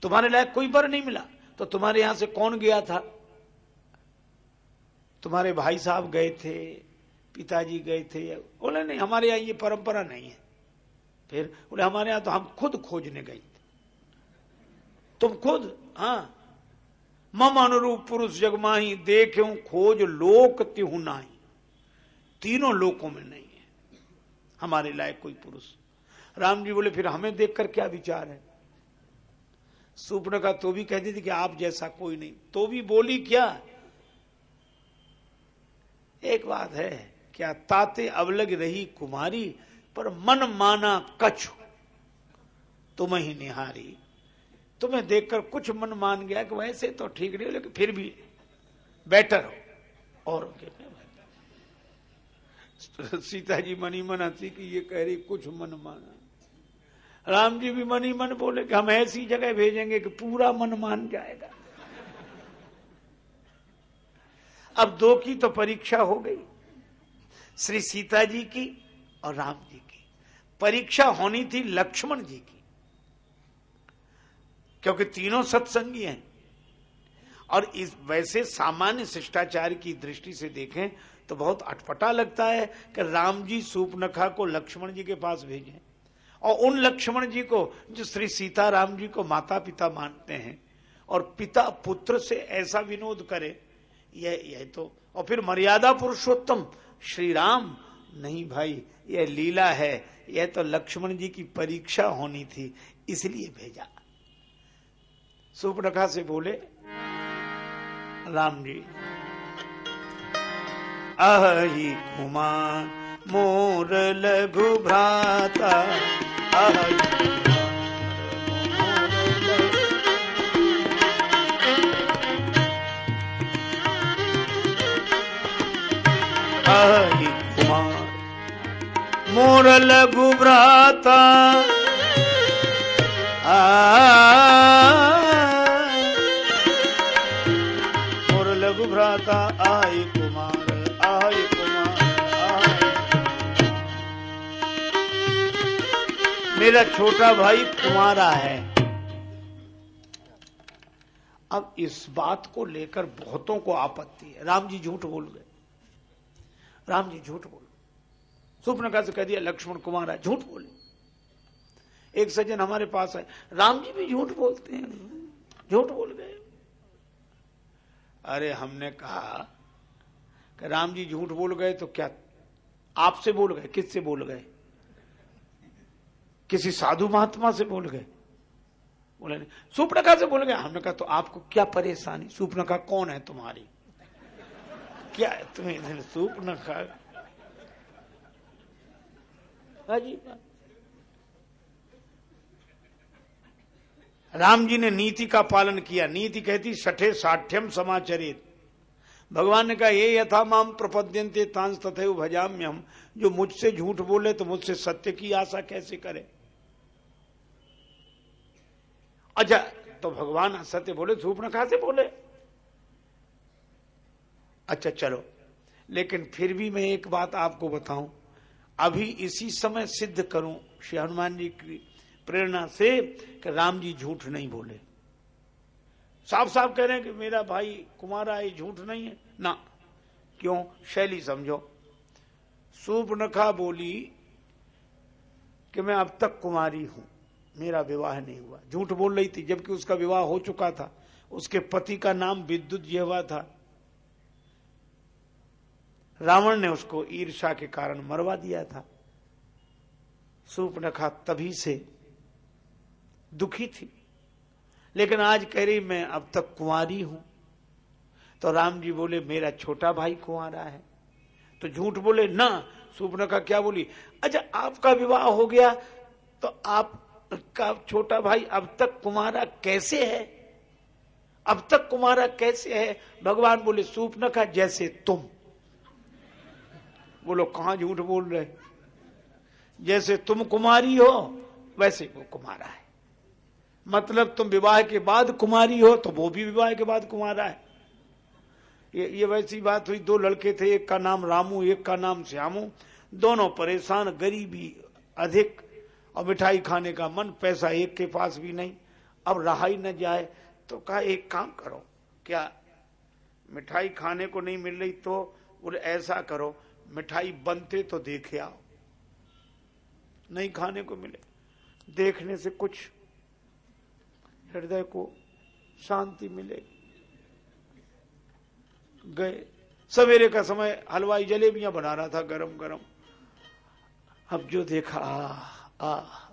तुम्हारे लायक कोई बर नहीं मिला। तो तुम्हारे यहाँ से कौन गया था? तुम्हारे भाई साहब गए थे पिताजी गए थे बोले, नहीं, हमारे यहाँ ये परंपरा नहीं है। फिर बोले, हमारे यहाँ तो हम खुद खोजने गए थे। तुम खुद हाँ। मम अनुरूप पुरुष जगमाही देख खोज लोक तिहु नाही। तीनों लोकों में नहीं है। हमारे लायक कोई पुरुष। राम जी बोले, फिर हमें देखकर क्या विचार है? सुपन का तो भी कहती थी कि आप जैसा कोई नहीं। तो भी बोली क्या? एक बात है क्या ताते अवलग रही कुमारी, पर मन माना कछु। तुम ही निहारी। तुम्हें देखकर कुछ मन मान गया कि वैसे तो ठीक नहीं हो, लेकिन फिर भी बेटर हो। और सीता जी मनी मन हँसी कि ये कह रही कुछ मन माना। राम जी भी मनी मन बोले कि हम ऐसी जगह भेजेंगे कि पूरा मन मान जाएगा। अब दो की तो परीक्षा हो गई। श्री सीता जी की और राम जी की। परीक्षा होनी थी लक्ष्मण जी की। क्योंकि तीनों सत्संगी हैं। और इस वैसे सामान्य शिष्टाचार की दृष्टि से देखें तो बहुत अटपटा लगता है कि राम जी सूपनखा को लक्ष्मण जी के पास भेजें। और उन लक्ष्मण जी को जो श्री सीता राम जी को माता पिता मानते हैं, और पिता पुत्र से ऐसा विनोद करे, यह यह तो और फिर मर्यादा पुरुषोत्तम श्री राम नहीं भाई, यह लीला है, यह तो लक्ष्मण जी की परीक्षा होनी थी, इसलिए भेजा। सुपनखा से बोले, राम जी, अहि कुमार मोर लघु भ्राता, अहि मोर लघु भ्राता। मोर लघु भ्राता आई कुमार आई कुमार मेरा छोटा भाई कुमारा है। अब इस बात को लेकर बहुतों को आपत्ति है। राम जी झूठ बोल गए। राम जी झूठ बोल सुपनका से कह दिया, लक्ष्मण कुमार है झूठ बोले। एक सज्जन हमारे पास है राम जी भी झूठ बोलते हैं। झूठ बोल गए। अरे हमने कहा कि राम जी झूठ बोल गए तो क्या आपसे बोल गए? किससे बोल गए? किसी साधु महात्मा से बोल गए? बोले नहीं। सुपनका से बोल गए? हमने कहा तो आपको क्या परेशानी? सुपनका कौन है तुम्हारी? क्या तुम्हें? सूप न खा राम जी ने नीति का पालन किया। नीति कहती, सठे साठ्यम समाचरित। भगवान ने कहा, ये यथा माम प्रपद्यंते तांस तथे भजाम्य हम जो मुझसे झूठ बोले तो मुझसे सत्य की आशा कैसे करे? अच्छा तो भगवान सत्य बोले, धूप न खाते बोले। अच्छा चलो। लेकिन फिर भी मैं एक बात आपको बताऊँ। अभी इसी समय सिद्ध करूँ श्री हनुमान जी की प्रेरणा से कि राम जी झूठ नहीं बोले। साफ़ साफ़ कह रहे हैं कि मेरा भाई कुमारा ये झूठ नहीं है। ना। क्यों? शैली समझो। सूपनखा बोली कि मैं अब तक कुमारी हूँ। मेरा विवाह नहीं हुआ। झूठ बोल रही थी जबकि उसका विवाह हो चुका था। उसके पति का नाम विद्युत जेवा था। रावण ने उसको ईर्षा के कारण मरवा दिया था। सूपनखा तभी से दुखी थी। लेकिन आज कह रही, मैं अब तक कुंवारी हूँ। तो राम जी बोले, मेरा छोटा भाई कुंवारा है। तो झूठ बोले, ना। सूपनखा क्या बोली अच्छा आपका विवाह हो गया तो आपका छोटा भाई अब तक कुमारा कैसे है? अब तक कुमारा कैसे है? भगवान बोले, सूपनखा जैसे तुम। बोलो कहा झूठ बोल रहे? जैसे तुम कुमारी हो, वैसे वो कुमारा है। मतलब तुम विवाह के बाद कुमारी हो तो वो भी विवाह के बाद कुमारा है। ये ये वैसी बात हुई। दो लड़के थे, एक का नाम रामू, एक का नाम श्यामू। दोनों परेशान, गरीबी अधिक, और मिठाई खाने का मन, पैसा एक के पास भी नहीं। अब रहा ही न जाए तो कहा, एक काम करो, क्या मिठाई खाने को नहीं मिल रही तो बोले ऐसा करो मिठाई बनते तो देखे आओ। नहीं खाने को मिले। देखने से कुछ हृदय को शांति मिले। गए। सवेरे का समय हलवाई जलेबियाँ बना रहा था गरम गरम अब जो देखा आ, आ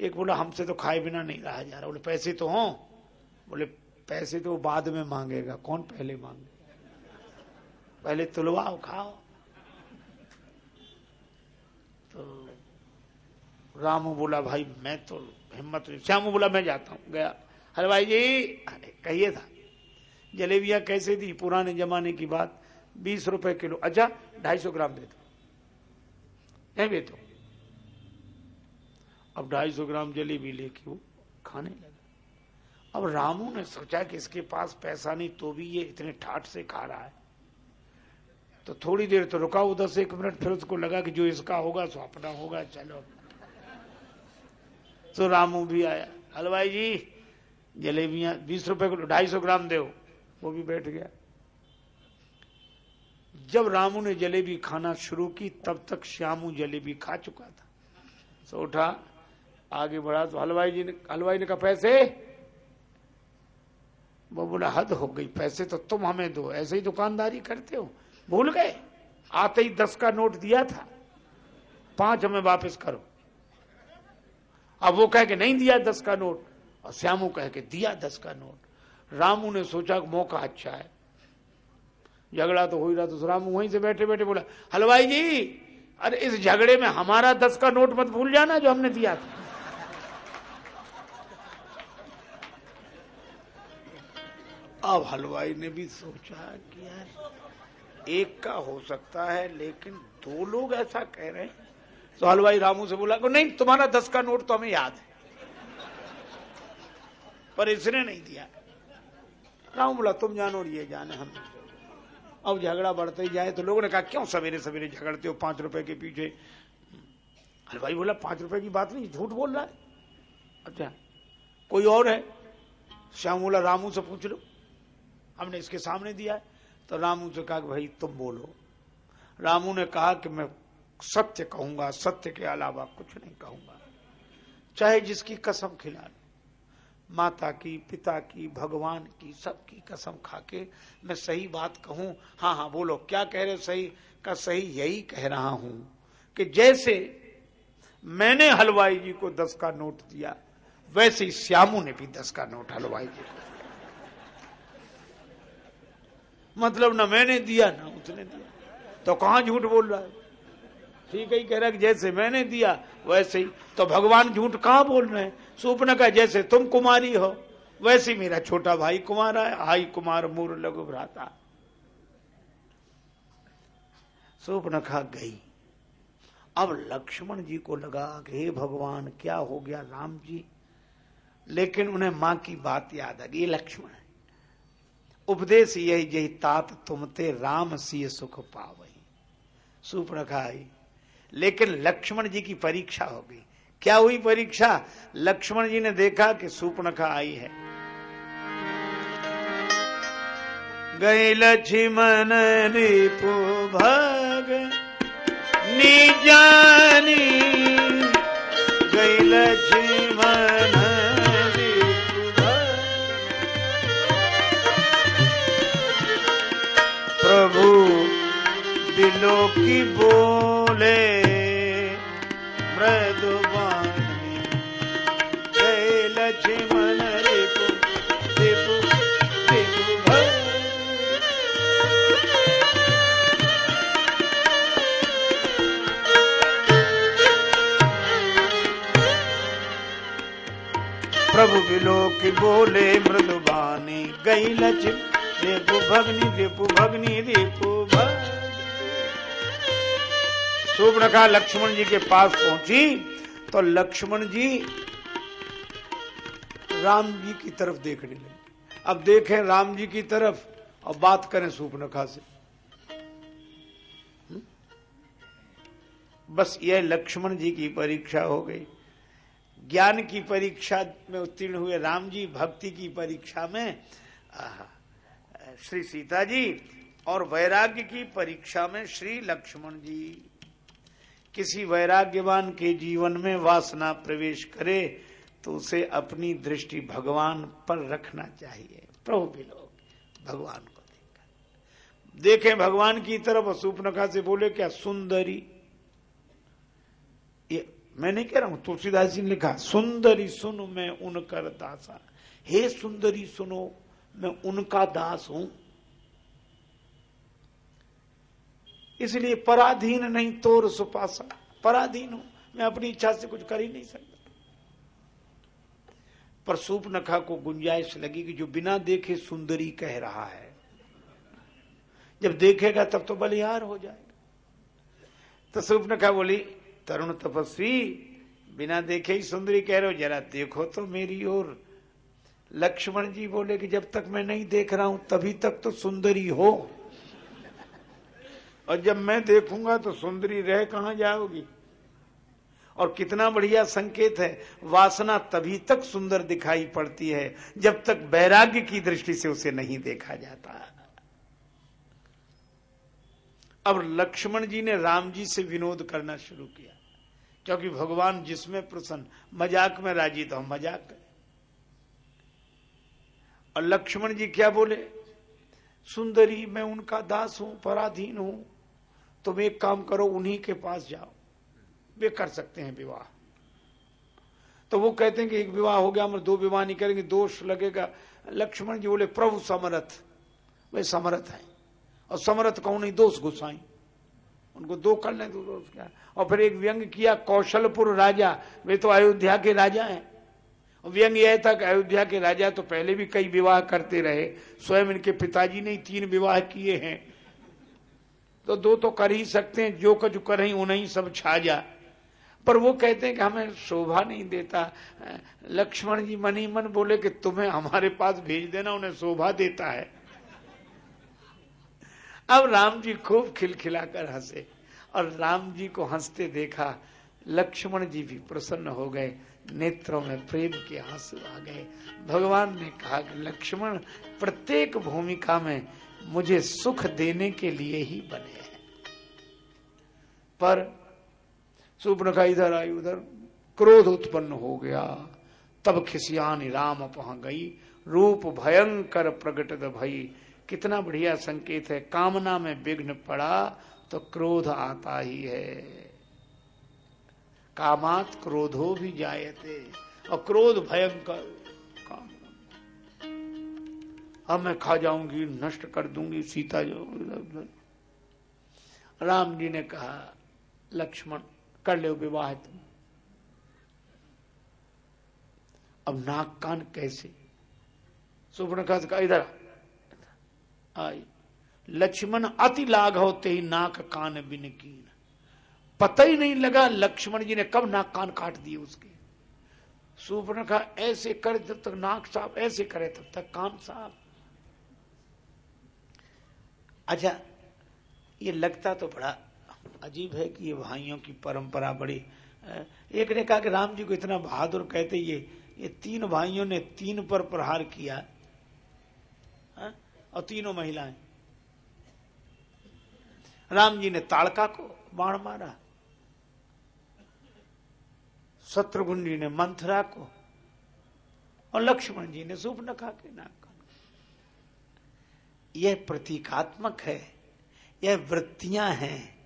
एक बोला हमसे तो खाए बिना नहीं रहा जा रहा। बोले पैसे तो हों। बोले पैसे तो बाद में मांगेगा। कौन पहले मांगे? पहले तुलवाओ खाओ। तो रामू बोला, भाई, मैं तो हिम्मत नहीं श्यामू बोला, मैं जाता हूँ। गया। अरे भाई जी, अरे, कहिए था, जलेबियाँ कैसे थी पुराने जमाने की बात, बीस रुपए किलो। अच्छा ढाई सौ ग्राम दे दो। नहीं दो। अब ढाई सौ ग्राम जलेबी लेके वो खाने लगा। अब रामू ने सोचा कि इसके पास पैसा नहीं तो भी ये इतने ठाट से खा रहा है। तो थोड़ी देर तो रुका उधर से एक मिनट, फिर उसको लगा कि जो इसका होगा, सो अपना होगा, चलो। तो रामू भी आया। हलवाई जी, जलेबियाँ, बीस रुपए को ढाई सौ ग्राम दो वो भी बैठ गया। जब रामू ने जलेबी खाना शुरू की, तब तक श्यामू जलेबी खा चुका था। सो उठा, आगे बढ़ा तो हलवाई जी ने, हलवाई ने कहा, पैसे? वो बोला, हद हो गई, पैसे तो तुम हमें दो, ऐसे ही दुकानदारी करते हो। भूल गए। आते ही दस का नोट दिया था। पाँच हमें वापस करो। अब वो कह के नहीं दिया दस का नोट, और श्यामू कह के दिया दस का नोट। रामू ने सोचा मौका अच्छा है। झगड़ा तो हो ही रहा तो रामू वहीं से बैठे बैठे बोला हलवाई जी, अरे इस झगड़े में हमारा दस का नोट मत भूल जाना जो हमने दिया था। अब हलवाई ने भी सोचा कि यार एक का हो सकता है, लेकिन दो लोग ऐसा कह रहे हैं। तो हलवाई रामू से बोला नहीं, तुम्हारा दस का नोट तो हमें याद है। पर इसने नहीं दिया। रामू बोला, तुम जानो ये जाने हम। अब झगड़ा बढ़ते ही जाए तो लोगों ने कहा, क्यों सवेरे सवेरे झगड़ते हो पाँच रुपए के पीछे? हलवाई बोला, पाँच रुपए की बात नहीं, झूठ बोल रहा है। अच्छा कोई और है? श्याम बोला, रामू से पूछ लो। हमने इसके सामने दिया है। तो रामू से कहा कि भाई तुम बोलो। रामू ने कहा कि मैं सत्य कहूँगा, सत्य के अलावा कुछ नहीं कहूँगा। चाहे जिसकी कसम खिला लो, माता की, पिता की, भगवान की, सबकी कसम खा के मैं सही बात कहूँ। हाँ हाँ बोलो, क्या कह रहे सही? का सही यही कह रहा हूँ कि जैसे मैंने हलवाई जी को दस का नोट दिया, वैसे ही श्यामू ने भी दस का नोट हलवाई जी को मतलब ना मैंने दिया, ना उसने दिया। तो कहाँ झूठ बोल रहा है? ठीक है कह रहा कि जैसे मैंने दिया, वैसे ही। तो भगवान झूठ कहाँ बोल रहे हैं? सुपन का जैसे तुम कुमारी हो, वैसे मेरा छोटा भाई कुमार है, हाई कुमार मूर लघु भ्राता। सुपनखा गई। अब लक्ष्मण जी को लगा कि हे भगवान, क्या हो गया राम जी? लेकिन उन्हें माँ की बात याद आ गई, लक्ष्मण। है उपदेश यही जही तात तुमते राम सी सुख पावई। सुप्रखा आई लेकिन लक्ष्मण जी की परीक्षा हो गई। क्या हुई परीक्षा? लक्ष्मण जी ने देखा कि सुपनखा आई है। गई लक्ष्मण रिपु भग निजानी गई लक्ष्मण बिलो की बोले मृदुबानी जय लक्ष्मण रिपु रिपु रिपु प्रभु बिलो बोले मृदुबानी गई लक्ष्मण, रेपु भगनी रेपु भगनी, रेपु सुब्रखा लक्ष्मण जी के पास पहुँची तो लक्ष्मण जी राम जी की तरफ़ देखने लगे। अब देखें राम जी की तरफ़, और बात करें सुपनखा से। हम्म? बस यह लक्ष्मण जी की परीक्षा हो गई। ज्ञान की परीक्षा में उत्तीर्ण हुए राम जी, भक्ति की परीक्षा में श्री सीता जी और वैराग्य की परीक्षा में श्री लक्ष्मण जी। किसी वैराग्यवान के जीवन में वासना प्रवेश करे तो उसे अपनी दृष्टि भगवान पर रखना चाहिए। प्रभु भी लोग भगवान को देखकर। देखें, भगवान की तरफ़ सूपनखा से बोले, क्या सुंदरी? ये मैं नहीं कह रहा हूँ, तुलसीदास जी ने लिखा, सुंदरी सुन मैं उनकर दासा। हे सुंदरी सुनो, मैं उनका दास हूँ। इसलिए पराधीन नहीं तोर सुपासा। पराधीन हूँ। मैं अपनी इच्छा से कुछ कर ही नहीं सकता। पर सूप नखा को गुंजाइश लगी कि जो बिना देखे सुंदरी कह रहा है, जब देखेगा तब तो बलिहार हो जाएगा। तो सूप नखा बोली, तरुण तपस्वी, बिना देखे ही सुंदरी कह रहे हो, जरा देखो तो मेरी ओर। लक्ष्मण जी बोले कि जब तक मैं नहीं देख रहा हूँ, तभी तक तो सुंदरी हो। और जब मैं देखूँगा तो सुंदरी रह कहाँ जाओगी? और कितना बढ़िया संकेत है, वासना तभी तक सुंदर दिखाई पड़ती है, जब तक वैराग्य की दृष्टि से उसे नहीं देखा जाता। अब लक्ष्मण जी ने राम जी से विनोद करना शुरू किया, क्योंकि भगवान जिसमें प्रसन्न, मज़ाक में राज़ी तो मज़ाक और लक्ष्मण जी क्या बोले? सुंदरी, मैं उनका दास हूँ, पराधीन हूँ। तुम एक काम करो, उन्हीं के पास जाओ। वे कर सकते हैं विवाह। तो वो कहते हैं कि एक विवाह हो गया, हम दो विवाह नहीं करेंगे, दोष लगेगा। लक्ष्मण जी बोले, प्रभु समरथ। वे समरथ हैं। और समरथ कौन नहीं, दोष घुसाई उनको दो कर लें तो दोष क्या? और फिर एक व्यंग किया, कौशलपुर राजा। वे तो अयोध्या के राजा हैं। व्यंग यह था कि अयोध्या के राजा तो पहले भी कई विवाह करते रहे। स्वयं इनके पिताजी ने तीन विवाह किए हैं। तो दो तो कर ही सकते हैं, जो कुछ करें उन्हें सब छा जा। पर वो कहते हैं कि हमें शोभा नहीं देता। लक्ष्मण जी मनी मन बोले कि तुम्हें हमारे पास भेज देना, उन्हें शोभा देता है। अब राम जी खूब खिलखिलाकर हंसे और राम जी को हँसते देखा, लक्ष्मण जी भी प्रसन्न हो गए, नेत्रों में प्रेम के आँसू आ गए। भगवान ने कहा कि लक्ष्मण, प्रत्येक भूमिका में मुझे सुख देने के लिए ही बने हैं। पर सुपनखा इधर आई उधर क्रोध उत्पन्न हो गया। तब खिसियानी राम पह गई। रूप भयंकर प्रकट भई। कितना बढ़िया संकेत है। कामना में विघ्न पड़ा तो क्रोध आता ही है। कामात क्रोधो भी जायते, और क्रोध भयंकर। अब मैं खा जाऊँगी, नष्ट कर दूँगी, सीता जो राम जी ने कहा, लक्ष्मण, कर ले विवाह तुम। अब नाक कान कैसे? सुपर्ण का इधर आई। लक्ष्मण अति लाघ होते ही नाक कान बिन कीन। पता ही नहीं लगा लक्ष्मण जी ने कब नाक कान काट दिए उसके। सुपर्ण का ऐसे करे जब तक नाक साफ़ ऐसे करे तब तक कान साफ़। अच्छा ये लगता तो बड़ा अजीब है कि ये भाइयों की परंपरा बड़ी एक ने कहा कि राम जी को इतना बहादुर कहते ये ये तीन भाइयों ने तीन पर प्रहार किया? और तीनों महिलाएँ राम जी ने ताड़का को बाण मारा, शत्रुघ्न जी ने मंथरा को, और लक्ष्मण जी ने सुप नखा के नाक यह प्रतीकात्मक है, यह वृत्तियाँ हैं।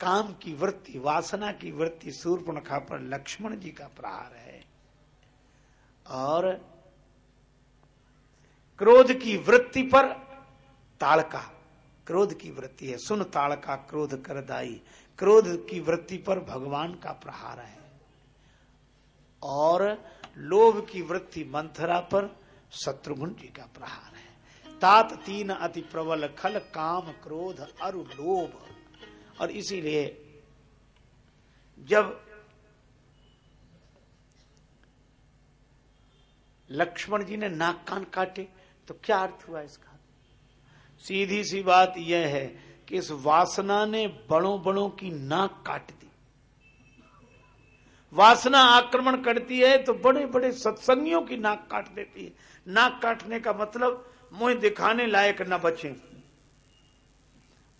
काम की वृत्ति, वासना की वृत्ति सूर्पणखा पर लक्ष्मण जी का प्रहार है। और क्रोध की वृत्ति पर ताड़का, क्रोध की वृत्ति है। सुन ताड़का, क्रोध कर दाई। क्रोध की वृत्ति पर भगवान का प्रहार है। और लोभ की वृत्ति मंथरा पर शत्रुघ्न जी का प्रहार तात तीन अति प्रबल खल काम क्रोध अरु लोभ। और इसीलिए जब लक्ष्मण जी ने नाक कान काटे तो क्या अर्थ हुआ इसका? सीधी सी बात यह है कि इस वासना ने बड़ों बड़ों की नाक काट दी। वासना आक्रमण करती है तो बड़े बड़े सत्संगियों की नाक काट देती है। नाक काटने का मतलब मुँह दिखाने लायक न बचे।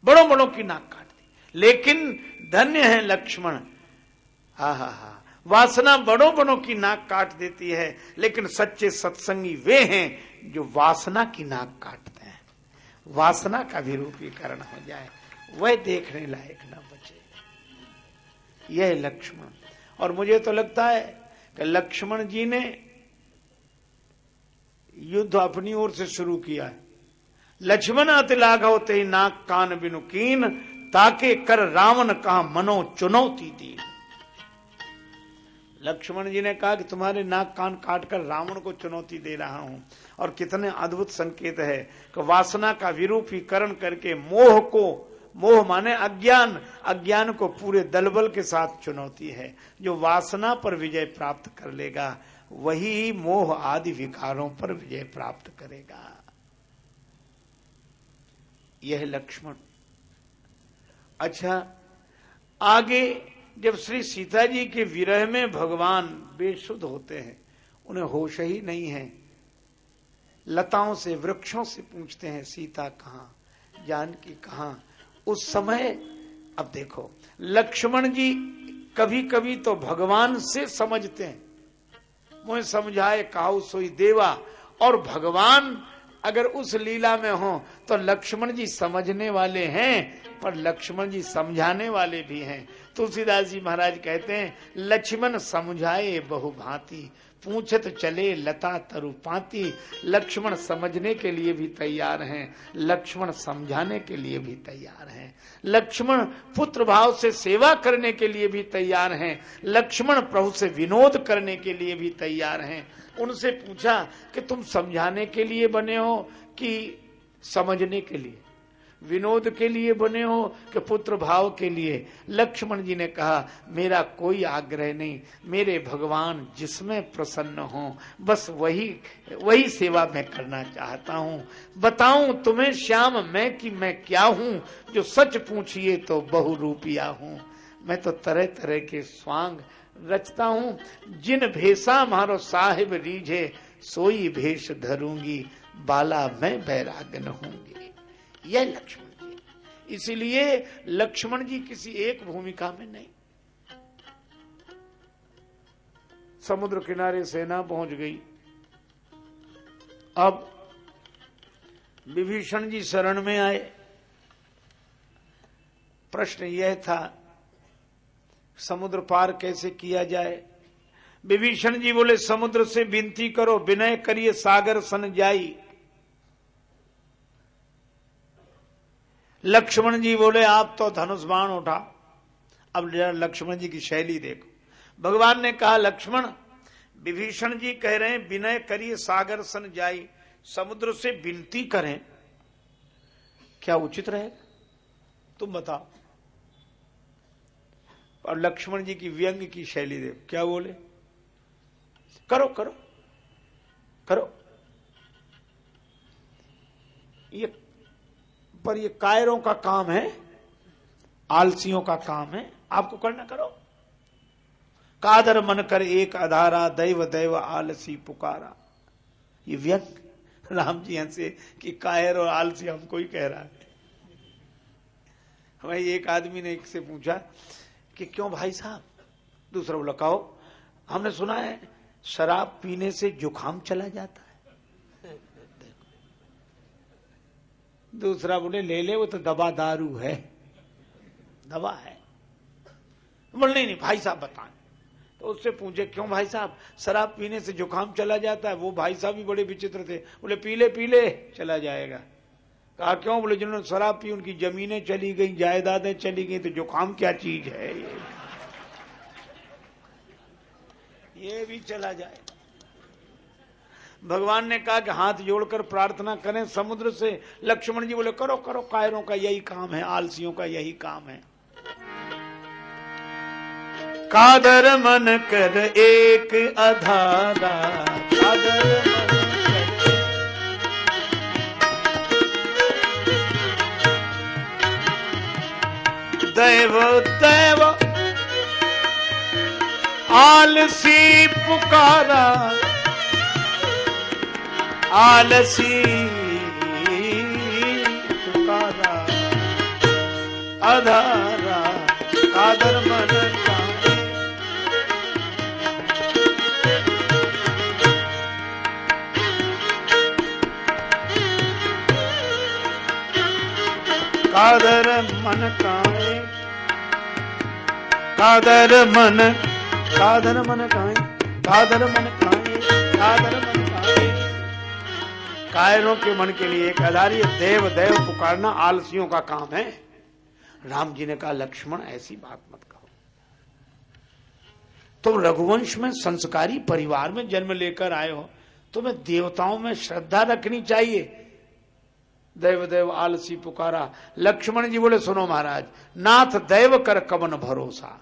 बड़ों बड़ों की नाक काट दी। लेकिन धन्य है लक्ष्मण। हा हा हा। वासना बड़ों बड़ों की नाक काट देती है, लेकिन सच्चे सत्संगी वे हैं जो वासना की नाक काटते हैं। वासना का भी रूपीकरण हो जाए, वह देखने लायक न बचे। यह लक्ष्मण। और मुझे तो लगता है कि लक्ष्मण जी ने युद्ध अपनी ओर से शुरू किया है। लक्ष्मण अति लाघव ते नाक कान बिनु कीन, ताके कर रावण कहा मनो चुनौती दी लक्ष्मण जी ने कहा कि तुम्हारे नाक कान काट कर रावण को चुनौती दे रहा हूँ, और कितने अद्भुत संकेत है कि वासना का विरूपीकरण करके मोह को, मोह माने अज्ञान अज्ञान को पूरे दलबल के साथ चुनौती है, जो वासना पर विजय प्राप्त कर लेगा। वही मोह आदि विकारों पर विजय प्राप्त करेगा। यह लक्ष्मण। अच्छा आगे जब श्री सीता जी के विरह में भगवान बेशुद्ध होते हैं, उन्हें होश ही नहीं है। लताओं से, वृक्षों से पूछते हैं, सीता कहा? जानकी कहा? उस समय, अब देखो, लक्ष्मण जी कभी कभी तो भगवान से समझते हैं। मुझे समझाए काउ सोई देवा। और भगवान अगर उस लीला में हो तो लक्ष्मण जी समझने वाले हैं, पर लक्ष्मण जी समझाने वाले भी हैं। तुलसीदास जी महाराज कहते हैं, लक्ष्मण समझाए बहुभांति। पूछत चले, लता तरुपाती, लक्ष्मण समझने के लिए भी तैयार हैं, लक्ष्मण समझाने के लिए भी तैयार हैं, लक्ष्मण पुत्र भाव से सेवा करने के लिए भी तैयार हैं, लक्ष्मण प्रभु से विनोद करने के लिए भी तैयार हैं। उनसे पूछा कि तुम समझाने के लिए बने हो कि समझने के लिए? विनोद के लिए बने हो कि पुत्र भाव के लिए? लक्ष्मण जी ने कहा, मेरा कोई आग्रह नहीं। मेरे भगवान जिसमें प्रसन्न हो, बस वही वही सेवा मैं करना चाहता हूँ। बताऊँ तुम्हें श्याम, मैं कि मैं क्या हूँ? जो सच पूछिए तो बहुरूपिया हूँ। मैं तो तरह तरह के स्वांग रचता हूँ। जिन भेषा मारो साहिब रीझे, सोई भेष धरूँगी। बाला मैं बैरागन होंगी। यह लक्ष्मण जी। इसीलिए लक्ष्मण जी किसी एक भूमिका में नहीं। समुद्र किनारे सेना पहुँच गई। अब विभीषण जी शरण में आए। प्रश्न यह था, समुद्र पार कैसे किया जाए? विभीषण जी बोले, समुद्र से विनती करो, विनय करिए, सागर सन जाई। लक्ष्मण जी बोले, आप तो धनुष बाण उठा। अब लक्ष्मण जी की शैली देखो। भगवान ने कहा, लक्ष्मण, विभीषण जी कह रहे हैं, विनय करिए सागर सन जाई, समुद्र से विनती करें। क्या उचित रहेगा? तुम बताओ। और लक्ष्मण जी की व्यंग की शैली देख। क्या बोले? करो करो करो। ये पर ये कायरों का काम है, आलसियों का काम है, आपको करना करो। कादर मन कर एक अधारा, दैव दैव आलसी पुकारा। ये व्यंग राम जी हंसे कि कायर और आलसी हमको ही कह रहा है। हमारी एक आदमी ने एक से पूछा कि क्यों भाई साहब? दूसरा बोला कहो हमने सुना है, शराब पीने से जुखाम चला जाता है। दूसरा बोले, ले ले, वो तो दवा दारू है। दवा है। बोले, नहीं नहीं, भाई साहब बताएँ। तो उससे पूछे, क्यों भाई साहब? शराब पीने से जुकाम चला जाता है? वो भाई साहब भी बड़े विचित्र थे। बोले, पीले पीले, चला जाएगा। कहा, क्यों? बोले, जिन्होंने शराब पी, उनकी जमीनें चली गई, जायदादें चली गई तो जुकाम क्या चीज़ है ये? ये भी चला जाएगा। भगवान ने कहा कि हाथ जोड़कर प्रार्थना करें समुद्र से। लक्ष्मण जी बोले करो करो कायरों का यही काम है आलसियों का यही काम है। कादर मन कर एक अधारा। कादर दैव दैव। आलसी पुकारा। आलसी पुकारा अधारा कादर मन कादर मन काए कादर मन साधन मन खाए साधन मन खाए साधन मन खाए कायरों के मन के लिए एक आधारी देव देव पुकारना आलसियों का काम है। राम जी ने कहा, लक्ष्मण, ऐसी बात मत कहो। तुम रघुवंश में संस्कारी परिवार में जन्म लेकर आए हो, तुम्हें देवताओं में श्रद्धा रखनी चाहिए। देव देव आलसी पुकारा, लक्ष्मण जी बोले, सुनो महाराज, नाथ देव कर कवन भरोसा।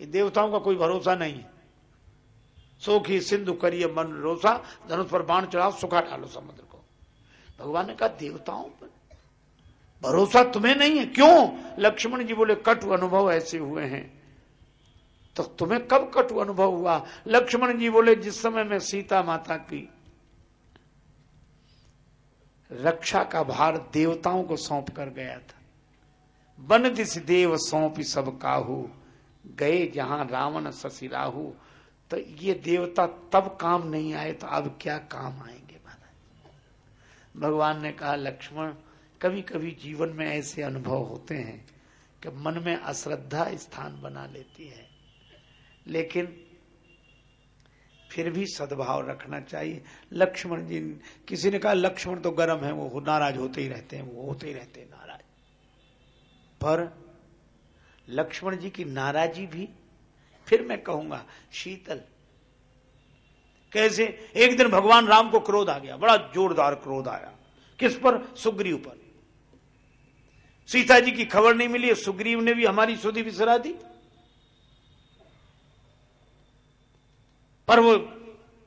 ये देवताओं का कोई भरोसा नहीं है। सोखी सिंधु करिए मन रोसा, धनुष पर बाण चढ़ाओ, सुखा डालो समुद्र को। भगवान ने कहा, देवताओं पर? भरोसा तुम्हें नहीं है? क्यों? लक्ष्मण जी बोले, कटु अनुभव ऐसे हुए हैं। तो तुम्हें कब कटु अनुभव हुआ? लक्ष्मण जी बोले, जिस समय में सीता माता की रक्षा का भार देवताओं को सौंप कर गया था। बन दिस देव सौंपी सब काहू, गए जहाँ रावण ससिराहू तो ये देवता तब काम नहीं आए तो अब क्या काम आएँगे महाराज? भगवान ने कहा, लक्ष्मण कभी कभी जीवन में ऐसे अनुभव होते हैं कि मन में अश्रद्धा स्थान बना लेती है। लेकिन फिर भी सद्भाव रखना चाहिए। लक्ष्मण जी, किसी ने कहा, लक्ष्मण तो गर्म है, वो नाराज़ होते ही रहते हैं, वो होते ही रहते हैं नाराज़। पर लक्ष्मण जी की नाराजी भी फिर मैं कहूँगा, शीतल, कैसे एक दिन भगवान राम को क्रोध आ गया, बड़ा जोरदार क्रोध आया। किस पर? सुग्रीव पर। सीता जी की खबर नहीं मिली, सुग्रीव ने भी हमारी सुधी बिसरा दी। पर वो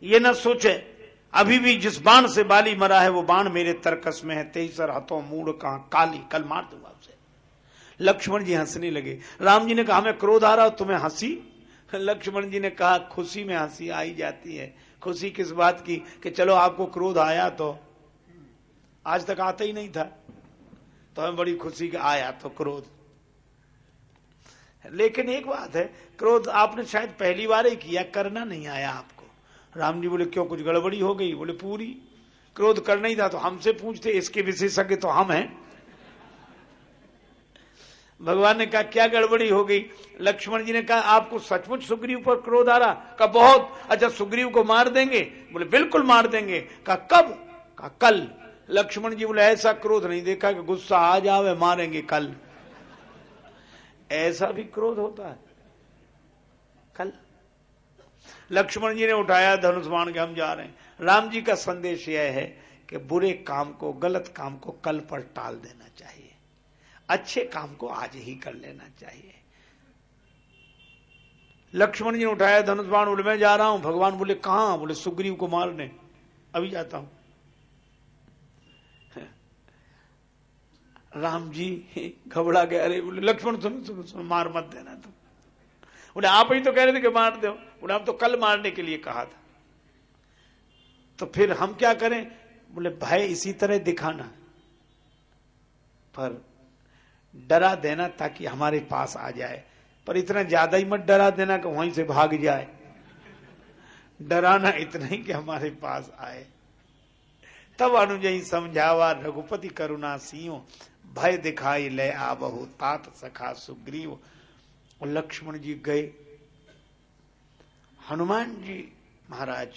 ये ना सोचे, अभी भी जिस बाण से बाली मरा है, वो बाण मेरे तरकस में है, तेईसर हाथों मूड कहा काली कल मार दूँगा उसे। लक्ष्मण जी हंसने लगे। राम जी ने कहा, हमें क्रोध आ रहा, तुम्हें हँसी लक्ष्मण जी ने कहा, खुशी में हँसी आई जाती है। खुशी किस बात की? कि चलो आपको क्रोध आया तो। आज तक आता ही नहीं था। तो हमें बड़ी खुशी का आया तो क्रोध। लेकिन एक बात है, क्रोध आपने शायद पहली बार ही किया, करना नहीं आया आपको। राम जी बोले, क्यों? कुछ गड़बड़ी हो गई? बोले, पूरी। क्रोध करना ही था तो हमसे पूछते, इसके विशेषज्ञ तो हम हैं। भगवान ने कहा, क्या गड़बड़ी हो गई? लक्ष्मण जी ने कहा, आपको सचमुच सुग्रीव पर क्रोध आ रहा कहा, बहुत। अच्छा सुग्रीव को मार देंगे? बोले, बिल्कुल मार देंगे। कहा, कब? कहा, कल। लक्ष्मण जी बोले, ऐसा क्रोध नहीं देखा कि गुस्सा आ जावे, मारेंगे कल। ऐसा भी क्रोध होता है। कल। लक्ष्मण जी ने उठाया, धनुष बाण के हम जा रहे हैं। राम जी का संदेश यह है कि बुरे काम को, गलत काम को कल पर टाल देना चाहिए। अच्छे काम को आज ही कर लेना चाहिए। लक्ष्मण जी ने उठाया, धनुष बाण बोले मैं जा रहा हूँ। भगवान बोले, कहा? बोले, सुग्रीव को मारने। अभी जाता हूँ। राम जी घबरा गए, अरे, बोले, लक्ष्मण, सुनो सुनो सुनो, मार मत देना तुम। बोले, आप ही तो कह रहे थे कि मार दो। बोले, हम तो कल मारने के लिए कहा था। तो फिर हम क्या करें? बोले, भय इसी तरह दिखाना। पर डरा देना ताकि हमारे पास आ जाए। पर इतना ज़्यादा ही मत डरा देना कि वहीं से भाग जाए। डराना इतना ही कि हमारे पास आए। तब अनुजयी समझावा, रघुपति करुणा सिंह, भय दिखाई ले आ बहु तात सखा सुग्रीव। और लक्ष्मण जी गए। हनुमान जी महाराज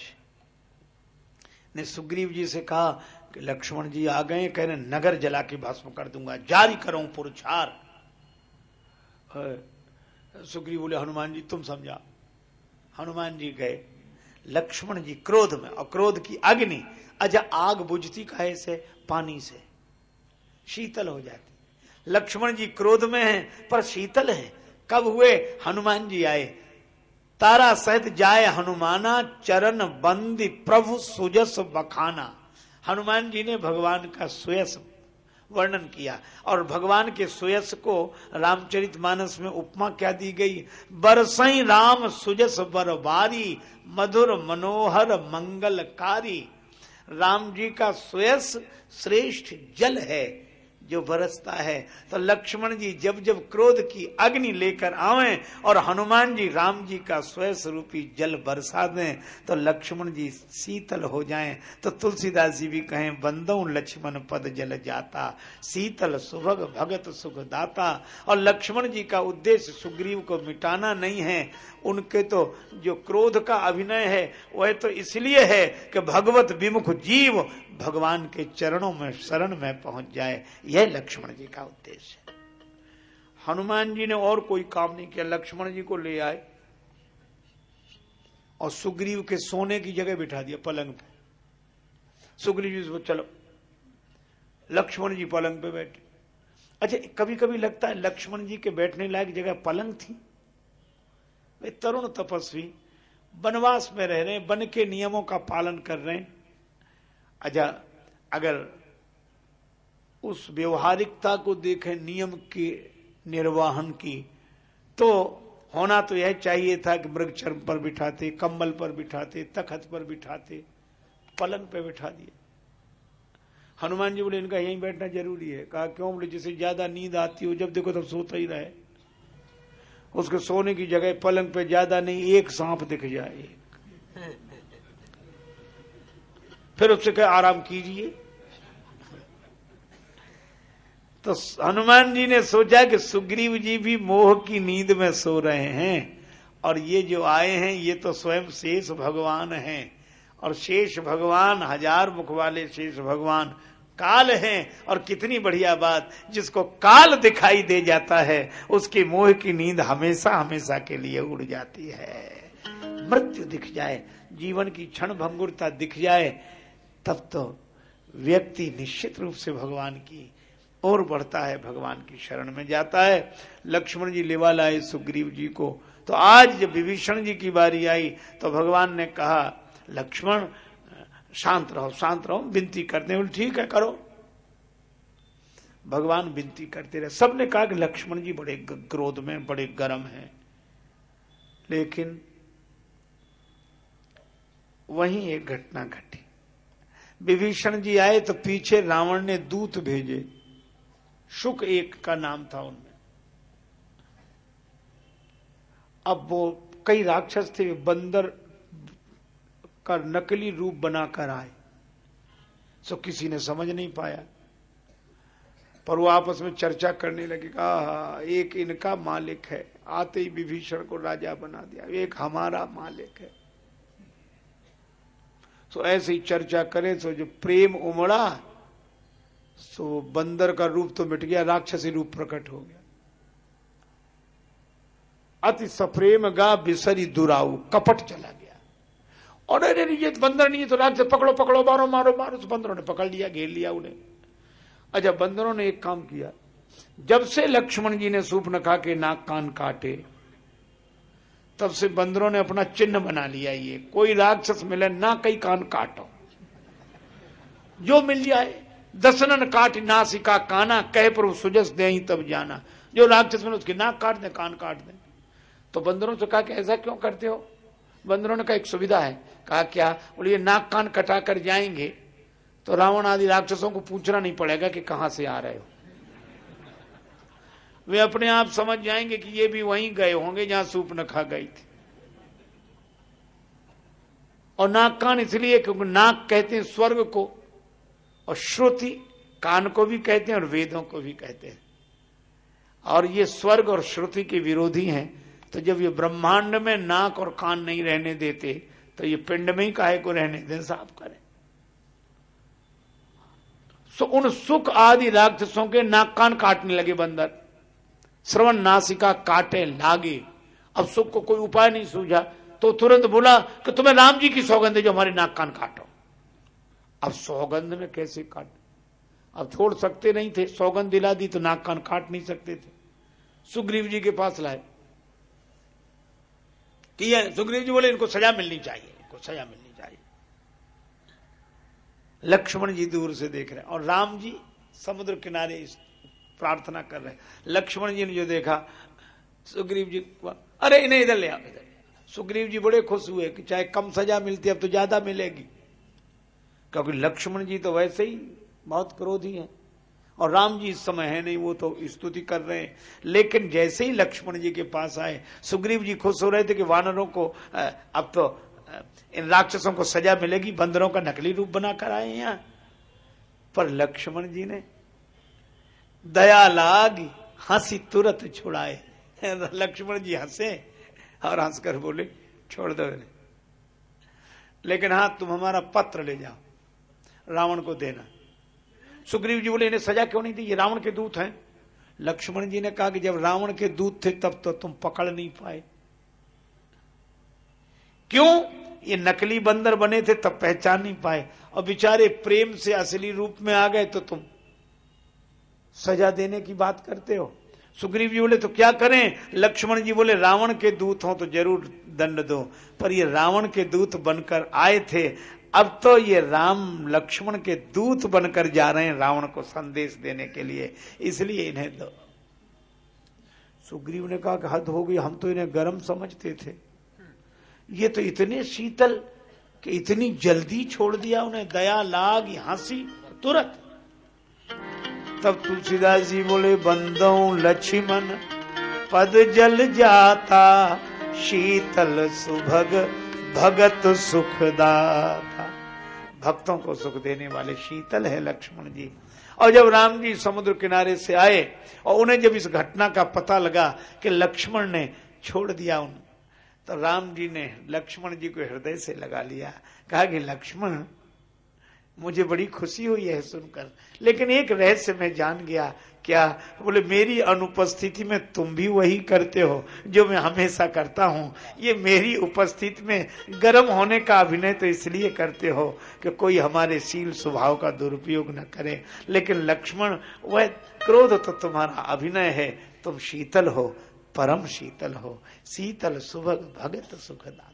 ने सुग्रीव जी से कहा लक्ष्मण जी आ गए, कह रहे, नगर जला के भस्म कर दूँगा, जारी करो पुरुषार सुग्रीव बोले, हनुमान जी, तुम समझा। हनुमान जी गए, लक्ष्मण जी क्रोध में, और क्रोध की अग्नि अजा आग बुझती कहे से? पानी से। शीतल हो जाती। लक्ष्मण जी क्रोध में हैं, पर शीतल है। कब हुए? हनुमान जी आए। तारा सहित जाए हनुमाना, चरण बंदी प्रभु सुजस बखाना। हनुमान जी ने भगवान का सुयस वर्णन किया और भगवान के सुयस को रामचरित मानस में उपमा क्या दी गई? बरसई राम सुजस बरबारी, मधुर मनोहर मंगलकारी। राम जी का सुयस श्रेष्ठ जल है। जो बरसता है तो लक्ष्मण जी जब जब क्रोध की अग्नि लेकर आवे और हनुमान जी, राम जी का स्वय स्वरूपी जल बरसा दें तो लक्ष्मण जी शीतल हो जाएँ। तो तुलसीदास जी भी कहें, बंदो लक्ष्मण पद जल जाता, शीतल सुभग भगत सुख दाता और लक्ष्मण जी का उद्देश्य सुग्रीव को मिटाना नहीं है। उनके तो जो क्रोध का अभिनय है, वह तो इसलिए है कि भगवत विमुख जीव भगवान के चरणों में, शरण में पहुँच जाए। यह लक्ष्मण जी का उद्देश्य है। हनुमान जी ने और कोई काम नहीं किया, लक्ष्मण जी को ले आए और सुग्रीव के सोने की जगह बिठा दिया पलंग पे। सुग्रीव जी चलो, लक्ष्मण जी पलंग पे बैठे। अच्छा कभी कभी लगता है लक्ष्मण जी के बैठने लायक जगह पलंग थी। वे तरुण तपस्वी, वनवास में रह रहे हैं, वन के नियमों का पालन कर रहे हैं। अच्छा अगर उस व्यवहारिकता को देखें, नियम के, निर्वाहन की तो होना तो यह चाहिए था कि मृग चर्म पर बिठाते, कंबल पर बिठाते, तखत पर बिठाते, पलंग पे बिठा दिए। हनुमान जी बोले, इनका यहीं बैठना ज़रूरी है। कहा, क्यों? बोले, जिसे ज़्यादा नींद आती हो, जब देखो तब सोता ही रहे। उसके सोने की जगह पलंग पे ज़्यादा नहीं, एक सांप दिख जाए। फिर उससे कहे, आराम कीजिए। तो हनुमान जी ने सोचा कि सुग्रीव जी भी मोह की नींद में सो रहे हैं और ये जो आए हैं, ये तो स्वयं शेष भगवान हैं। और शेष भगवान, हज़ार मुख वाले शेष भगवान काल हैं और कितनी बढ़िया बात, जिसको काल दिखाई दे जाता है, उसके मोह की नींद हमेशा हमेशा के लिए उड़ जाती है। मृत्यु दिख जाए, जीवन की क्षण भंगुरता दिख जाए, तब तो व्यक्ति निश्चित रूप से भगवान की और बढ़ता है, भगवान की शरण में जाता है। लक्ष्मण जी लेवा लाए सुग्रीव जी को। तो आज जब विभीषण जी की बारी आई तो भगवान ने कहा, लक्ष्मण, शांत रहो शांत रहो, विनती करते हैं ठीक है, करो। भगवान विनती करते रहे। सबने कहा कि लक्ष्मण जी बड़े क्रोध में, बड़े गर्म हैं। लेकिन वहीं एक घटना घटी। विभीषण जी आए तो पीछे रावण ने दूत भेजे। शुक एक का नाम था उनमें। अब वो कई राक्षस थे, बंदर का नकली रूप बनाकर आए। सो किसी ने समझ नहीं पाया। पर वो आपस में चर्चा करने लगे कहा एक इनका मालिक है। आते ही विभीषण को राजा बना दिया। एक हमारा मालिक है। तो ऐसे ही चर्चा करें तो जो प्रेम उमड़ा सो बंदर का रूप तो मिट गया, राक्षसी रूप प्रकट हो गया। अति सप्रेम गा बिसरी दुराऊ, कपट चला गया। और अरे ये बंदर नहीं है तो राक्षस पकड़ो पकड़ो, मारो मारो मारो। तो बंदरों ने पकड़ लिया, घेर लिया उन्हें। अच्छा बंदरों ने एक काम किया। जब से लक्ष्मण जी ने सूप नखा के नाक कान काटे, तब से बंदरों ने अपना चिन्ह बना लिया ये। कोई राक्षस मिले, ना कई कान काटो। जो मिल जाए। दसनन काट नासिका काना, कह पर सुजस दे तब जाना। जो राक्षस मिले उसकी नाक काट दे, कान काट दे। तो बंदरों से कहा कि ऐसा क्यों करते हो? बंदरों ने कहा, एक सुविधा है। कहा, क्या? बोले, ये नाक कान कटा कर जाएँगे तो रावण आदि राक्षसों को पूछना नहीं पड़ेगा कि कहाँ से आ रहे हो। वे अपने आप समझ जाएँगे कि ये भी वहीं गए होंगे जहाँ सूप न खा गई थी। और नाक कान इसलिए क्योंकि नाक कहते हैं स्वर्ग को और श्रुति कान को भी कहते हैं और वेदों को भी कहते हैं। और ये स्वर्ग और श्रुति के विरोधी हैं तो जब ये ब्रह्मांड में नाक और कान नहीं रहने देते तो ये पिंड में ही काहे को रहने दें, साफ़ करें। सो उन सुख आदि राक्षसों के नाक कान काटने लगे बंदर। श्रवण नासिका काटे, लागे। अब सुख को कोई उपाय नहीं सूझा तो तुरंत बोला कि तुम्हें राम जी की सौगंध है जो हमारे नाक कान काटो। अब सौगंध में कैसे काट? अब छोड़ सकते नहीं थे, सौगंध दिला दी तो नाक कान काट नहीं सकते थे। सुग्रीव जी के पास लाए। कि सुग्रीव जी बोले, इनको सजा मिलनी चाहिए, इनको सजा मिलनी चाहिए। लक्ष्मण जी दूर से देख रहे हैं, और राम जी समुद्र किनारे प्रार्थना कर रहे हैं। लक्ष्मण जी ने जो देखा, सुग्रीव जी अरे इन्हें इधर ले आओ, इधर सुग्रीव जी बड़े खुश हुए कि चाहे कम सजा मिलती अब तो ज़्यादा मिलेगी। क्योंकि लक्ष्मण जी तो वैसे ही बहुत क्रोधी हैं। और राम जी इस समय है नहीं, वो तो स्तुति कर रहे हैं। लेकिन जैसे ही लक्ष्मण जी के पास आए, सुग्रीव जी खुश हो रहे थे कि वानरों को अब तो इन राक्षसों को सजा मिलेगी, बंदरों का नकली रूप बनाकर आए यहाँ। पर लक्ष्मण जी ने दया लाग हँसी तुरंत छुड़ाए। लक्ष्मण जी हंसे और हंसकर बोले, छोड़ दो लेकिन हाँ तुम हमारा पत्र ले जाओ। रावण को देना। सुग्रीव जी बोले, इन्हें सजा क्यों नहीं दी? ये रावण के दूत हैं। लक्ष्मण जी ने कहा कि जब रावण के दूत थे, तब तो तुम पकड़ नहीं पाए। क्यों? ये नकली बंदर बने थे, तब पहचान नहीं पाए। और बेचारे प्रेम से असली रूप में आ गए तो तुम सजा देने की बात करते हो। सुग्रीव जी बोले तो क्या करें? लक्ष्मण जी बोले, रावण के दूत हो तो ज़रूर दंड दो, पर ये रावण के दूत बनकर आए थे अब तो ये राम लक्ष्मण के दूत बनकर जा रहे हैं रावण को संदेश देने के लिए, इसलिए इन्हें दो। सुग्रीव ने कहा कि हद हो गई, हम तो इन्हें गर्म समझते थे। ये तो इतने शीतल कि इतनी जल्दी छोड़ दिया उन्हें, दया, लाग, हँसी, तुरंत। तब तुलसीदास जी बोले, बंदो, लक्ष्मण, पद जल जाता, शीतल सुभग, भगत सुखदाता। भक्तों को सुख देने वाले शीतल है लक्ष्मण जी। और जब राम जी समुद्र किनारे से आए, और उन्हें जब इस घटना का पता लगा कि लक्ष्मण ने छोड़ दिया उन तो राम जी ने लक्ष्मण जी को हृदय से लगा लिया। कहा कि, लक्ष्मण, मुझे बड़ी खुशी हुई है सुनकर। लेकिन एक रहस्य मैं जान गया क्या? बोले, मेरी अनुपस्थिति में तुम भी वही करते हो, जो मैं हमेशा करता हूँ। ये मेरी उपस्थिति में गर्म होने का अभिनय तो इसलिए करते हो कि कोई हमारे शील स्वभाव का दुरुपयोग न करे। लेकिन लक्ष्मण, वह क्रोध तो तुम्हारा अभिनय है। तुम शीतल हो, परम शीतल हो। शीतल सुभग भगत सुखदाता।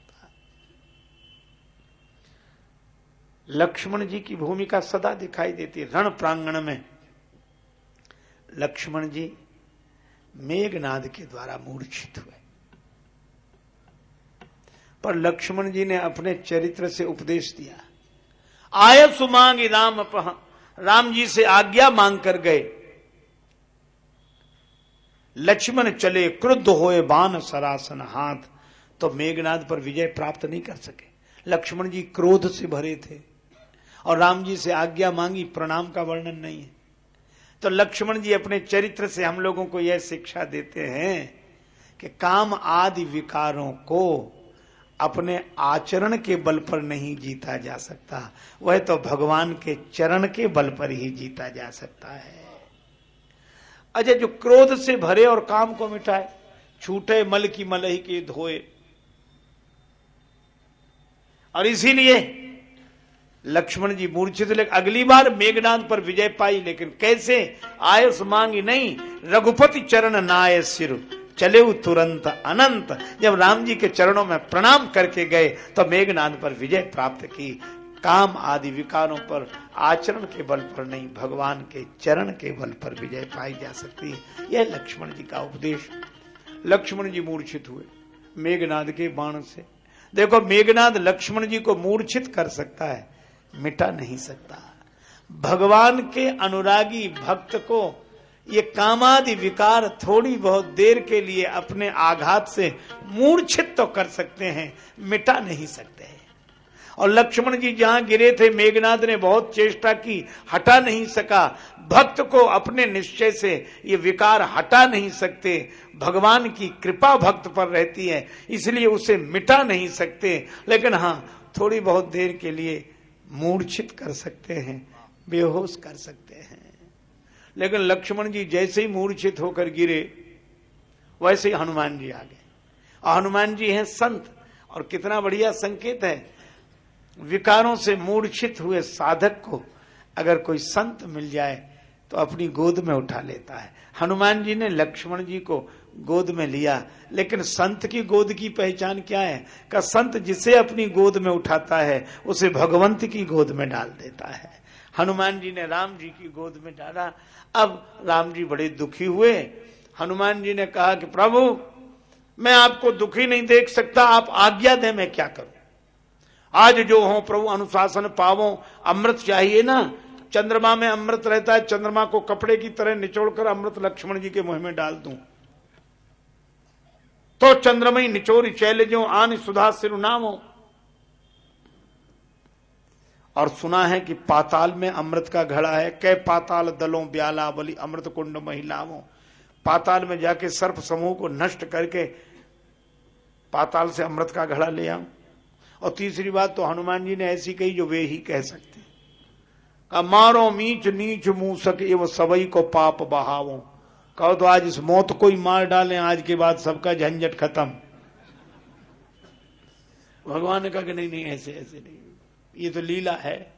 लक्ष्मण जी की भूमिका सदा दिखाई देती, रण प्रांगण में लक्ष्मण जी मेघनाद के द्वारा मूर्छित हुए। पर लक्ष्मण जी ने अपने चरित्र से उपदेश दिया। आय सुमांग राम राम जी से आज्ञा मांग कर गए। लक्ष्मण चले, क्रुद्ध होए बान सरासन हाथ तो मेघनाद पर विजय प्राप्त नहीं कर सके। लक्ष्मण जी क्रोध से भरे थे, और राम जी से आज्ञा मांगी, प्रणाम का वर्णन नहीं है। तो लक्ष्मण जी अपने चरित्र से हम लोगों को यह शिक्षा देते हैं कि काम आदि विकारों को अपने आचरण के बल पर नहीं जीता जा सकता। वह तो भगवान के चरण के बल पर ही जीता जा सकता है। अजय जो क्रोध से भरे और काम को मिटाए, छूटे मल की मलही के धोए, और इसीलिए लक्ष्मण जी मूर्छित लेकिन अगली बार मेघनाथ पर विजय पाई, लेकिन कैसे? आयस मांगी नहीं, रघुपति चरण नाय सिर, चले तुरंत अनंत। जब राम जी के चरणों में प्रणाम करके गए तो मेघनाथ पर विजय प्राप्त की। काम आदि विकारों पर, आचरण के बल पर नहीं, भगवान के चरण के बल पर विजय पाई जा सकती। यह लक्ष्मण जी का उपदेश। लक्ष्मण जी मूर्छित हुए मेघनाथ के बाण से। देखो मेघनाथ लक्ष्मण जी को मूर्छित कर सकता है। मिटा नहीं सकता। भगवान के अनुरागी भक्त को ये कामादि विकार थोड़ी बहुत देर के लिए अपने आघात से मूर्छित तो कर सकते हैं, मिटा नहीं सकते और लक्ष्मण जी जहाँ गिरे थे मेघनाथ ने बहुत चेष्टा की, हटा नहीं सका। भक्त को अपने निश्चय से ये विकार हटा नहीं सकते। भगवान की कृपा भक्त पर रहती है, इसलिए उसे मिटा नहीं सकते। लेकिन हाँ थोड़ी बहुत देर के लिए मूर्छित कर सकते हैं, बेहोश कर सकते हैं। लेकिन लक्ष्मण जी जैसे ही मूर्छित होकर गिरे, वैसे ही हनुमान जी आ गए हनुमान जी हैं संत, और कितना बढ़िया संकेत है। विकारों से मूर्छित हुए साधक को अगर कोई संत मिल जाए तो अपनी गोद में उठा लेता है। हनुमान जी ने लक्ष्मण जी को गोद में लिया। लेकिन संत की गोद की पहचान क्या है? का संत जिसे अपनी गोद में उठाता है, उसे भगवंत की गोद में डाल देता है। हनुमान जी ने राम जी की गोद में डाला। अब राम जी बड़े दुखी हुए। हनुमान जी ने कहा कि प्रभु, मैं आपको दुखी नहीं देख सकता, आप आज्ञा दे मैं क्या करूँ? आज जो हो प्रभु, अनुशासन पावो, अमृत चाहिए ना? चंद्रमा में अमृत रहता है, चंद्रमा को कपड़े की तरह निचोड़कर अमृत लक्ष्मण जी के मुँह में डाल दूँ। तो चंद्रमई निचोरी चैल जो आन सुधा सिर नामो। और सुना है कि पाताल में अमृत का घड़ा है कै पाताल दलों ब्याला बली अमृत कुंड महिलाओं पाताल में जाके सर्प समूह को नष्ट करके पाताल से अमृत का घड़ा ले आऊँ। और तीसरी बात तो हनुमान जी ने ऐसी कही जो वे ही कह सकते। मारो मीच नीच मुँह सके वो सबई को पाप बहावो। कहो तो आज इस मौत को ही मार डालें, आज के बाद सबका झंझट खत्म। भगवान ने कहा कि नहीं नहीं, ऐसे ऐसे नहीं। ये तो लीला है।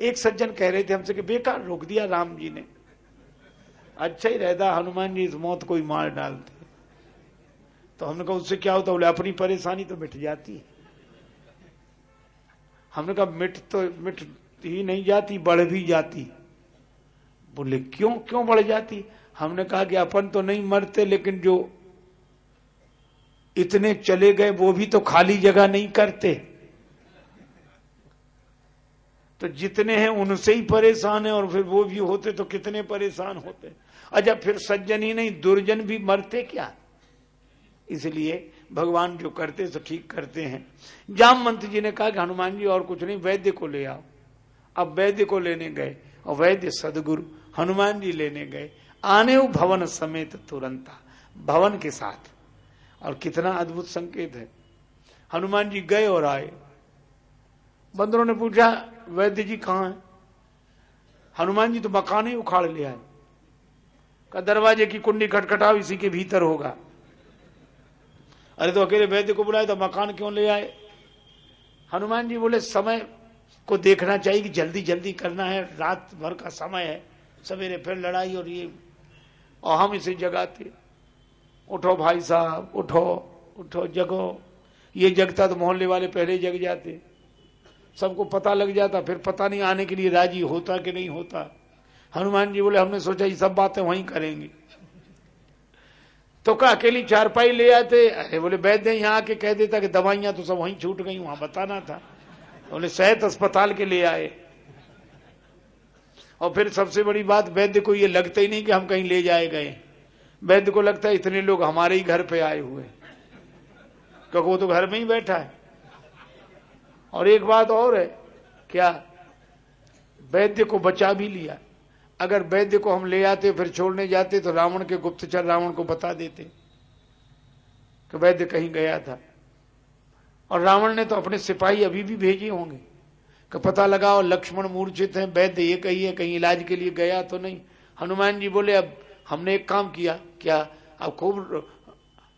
एक सज्जन कह रहे थे हमसे कि बेकार रोक दिया राम जी ने। अच्छा ही रहता, हनुमान जी इस मौत को ही मार डालते। तो हमने कहा, उससे क्या होता, बोले, अपनी परेशानी तो मिट जाती। हमने कहा, मिट तो मिट ही नहीं जाती, बढ़ भी जाती। बोले, क्यों क्यों बढ़ जाती? हमने कहा कि अपन तो नहीं मरते, लेकिन जो इतने चले गए, वो भी तो खाली जगह नहीं करते। तो जितने हैं, उनसे ही परेशान है, और फिर वो भी होते तो कितने परेशान होते। अच्छा फिर सज्जन ही नहीं, दुर्जन भी मरते क्या? इसलिए भगवान जो करते तो ठीक करते हैं। जाम मंत्र जी ने कहा कि, हनुमान जी, और कुछ नहीं, वैद्य को ले आओ। अब वैद्य को लेने गए, और वैद्य सदगुरु हनुमान जी लेने गए। आने भवन समेत तुरंत, भवन के साथ। और कितना अद्भुत संकेत है। हनुमान जी गए और आए। बंदरों ने पूछा, वैद्य जी कहाँ है? हनुमान जी तो मकान ही उखाड़ लिया है का दरवाजे की कुंडी खटखटाओ, इसी के भीतर होगा। अरे तो अकेले वैद्य को बुलाए तो मकान क्यों ले आए? हनुमान जी बोले, समय को देखना चाहिए कि जल्दी जल्दी करना है। रात भर का समय है। सवेरे फिर लड़ाई और ये और हम इसे जगाते उठो भाई साहब, उठो उठो, जगो। ये जगता तो मोहल्ले वाले पहले जग जाते। सबको पता लग जाता, फिर पता नहीं आने के लिए राज़ी होता कि नहीं होता। हनुमान जी बोले, हमने सोचा ये सब बातें वहीं करेंगे। तो का अकेली चारपाई ले आते। अरे बोले वैद्य यहाँ आके कह देता कि दवाइयाँ तो सब वहीं छूट गई, वहाँ बताना था। बोले सेहत अस्पताल के ले आए। और फिर सबसे बड़ी बात, वैद्य को ये लगता ही नहीं कि हम कहीं ले जाए गए। वैद्य को लगता है इतने लोग हमारे ही घर पे आए हुए क्योंकि वो तो घर में ही बैठा है। और एक बात और है, क्या वैद्य को बचा भी लिया? अगर वैद्य को हम ले आते, फिर छोड़ने जाते तो रावण के गुप्तचर रावण को बता देते कि वैद्य कहीं गया था। और रावण ने तो अपने सिपाही अभी भी भेजे होंगे। कि पता लगाओ, लक्ष्मण मूर्छित हैं, वैद्य ये कही है, कहीं इलाज के लिए गया तो नहीं। हनुमान जी बोले, अब हमने एक काम किया, क्या अब खूब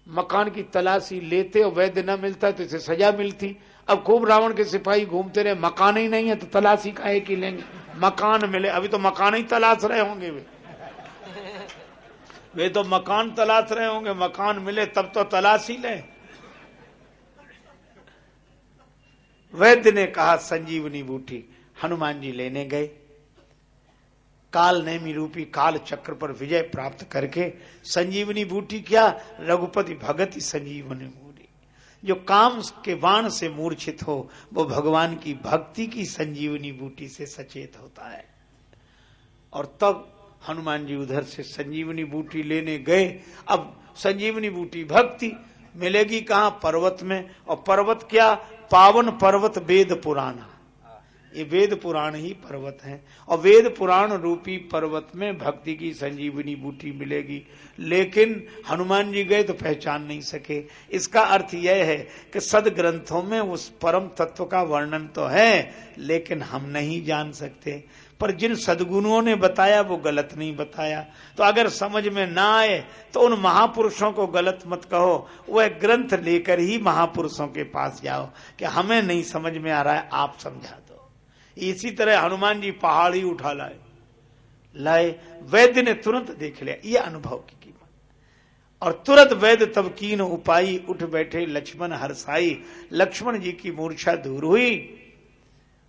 मकान की तलाशी लेते और वैद्य न मिलता तो इसे सजा मिलती। अब खूब रावण के सिपाही घूमते रहे, मकान ही नहीं है तो तलाशी का एक ही लेंगे। मकान मिले, अभी तो मकान ही तलाश रहे होंगे वे। वे तो मकान तलाश रहे होंगे, मकान मिले तब तो तलाश ही ले। वैद्य ने कहा, संजीवनी बूटी हनुमान जी लेने गए। काल नेमी रूपी काल चक्र पर विजय प्राप्त करके संजीवनी बूटी क्या? रघुपति भगत संजीवनी बूटी। जो काम के बाण से मूर्छित हो, वो भगवान की भक्ति की संजीवनी बूटी से सचेत होता है। और तब हनुमान जी उधर से संजीवनी बूटी लेने गए। अब संजीवनी बूटी भक्ति मिलेगी कहा? पर्वत में। और पर्वत क्या? पावन पर्वत वेद पुराना ये वेद पुराण ही पर्वत है। और वेद पुराण रूपी पर्वत में भक्ति की संजीवनी बूटी मिलेगी। लेकिन हनुमान जी गए तो पहचान नहीं सके। इसका अर्थ यह है कि सद ग्रंथों में उस परम तत्व का वर्णन तो है, लेकिन हम नहीं जान सकते। पर जिन सदगुरुओं ने बताया, वो गलत नहीं बताया। तो अगर समझ में ना आए तो उन महापुरुषों को गलत मत कहो। वह ग्रंथ लेकर ही महापुरुषों के पास जाओ कि हमें नहीं समझ में आ रहा है, आप समझा दो। इसी तरह हनुमान जी पहाड़ ही उठा लाए। लाए, वैद्य ने तुरंत देख लिया, ये अनुभव की कीमत। और तुरंत वैद्य तब कीन उपाई, उठ बैठे लक्ष्मण हरसाई लक्ष्मण जी की मूर्छा दूर हुई।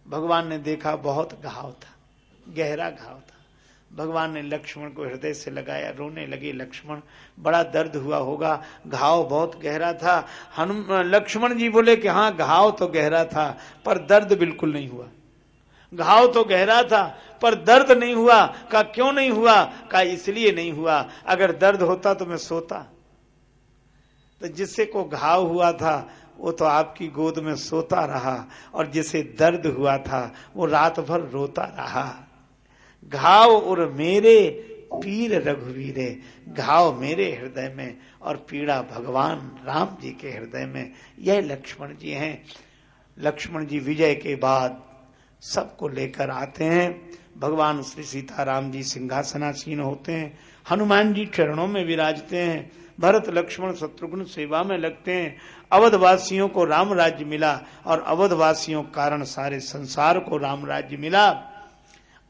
भगवान ने देखा, बहुत घाव था। गहरा घाव था। भगवान ने लक्ष्मण को हृदय से लगाया, रोने लगे, लक्ष्मण, बड़ा दर्द हुआ होगा, घाव बहुत गहरा था। हनुम, लक्ष्मण जी बोले कि हाँ घाव तो गहरा था, पर दर्द बिल्कुल नहीं हुआ। घाव तो गहरा था, पर दर्द नहीं हुआ। का क्यों नहीं हुआ? का इसलिए नहीं हुआ। अगर दर्द होता तो मैं सोता। तो जिससे को घाव हुआ था, वो तो आपकी गोद में सोता रहा, और जिसे दर्द हुआ था, वो रात भर रोता रहा। घाव और मेरे पीर रघुवीरे, घाव मेरे हृदय में और पीड़ा भगवान राम जी के हृदय में। यह लक्ष्मण जी हैं। लक्ष्मण जी विजय के बाद सबको लेकर आते हैं। भगवान श्री सीताराम जी सिंहासनासीन होते हैं। हनुमान जी चरणों में विराजते हैं। भरत लक्ष्मण शत्रुघ्न सेवा में लगते हैं। अवधवासियों को राम राज्य मिला और अवधवासियों कारण सारे संसार को राम राज्य मिला।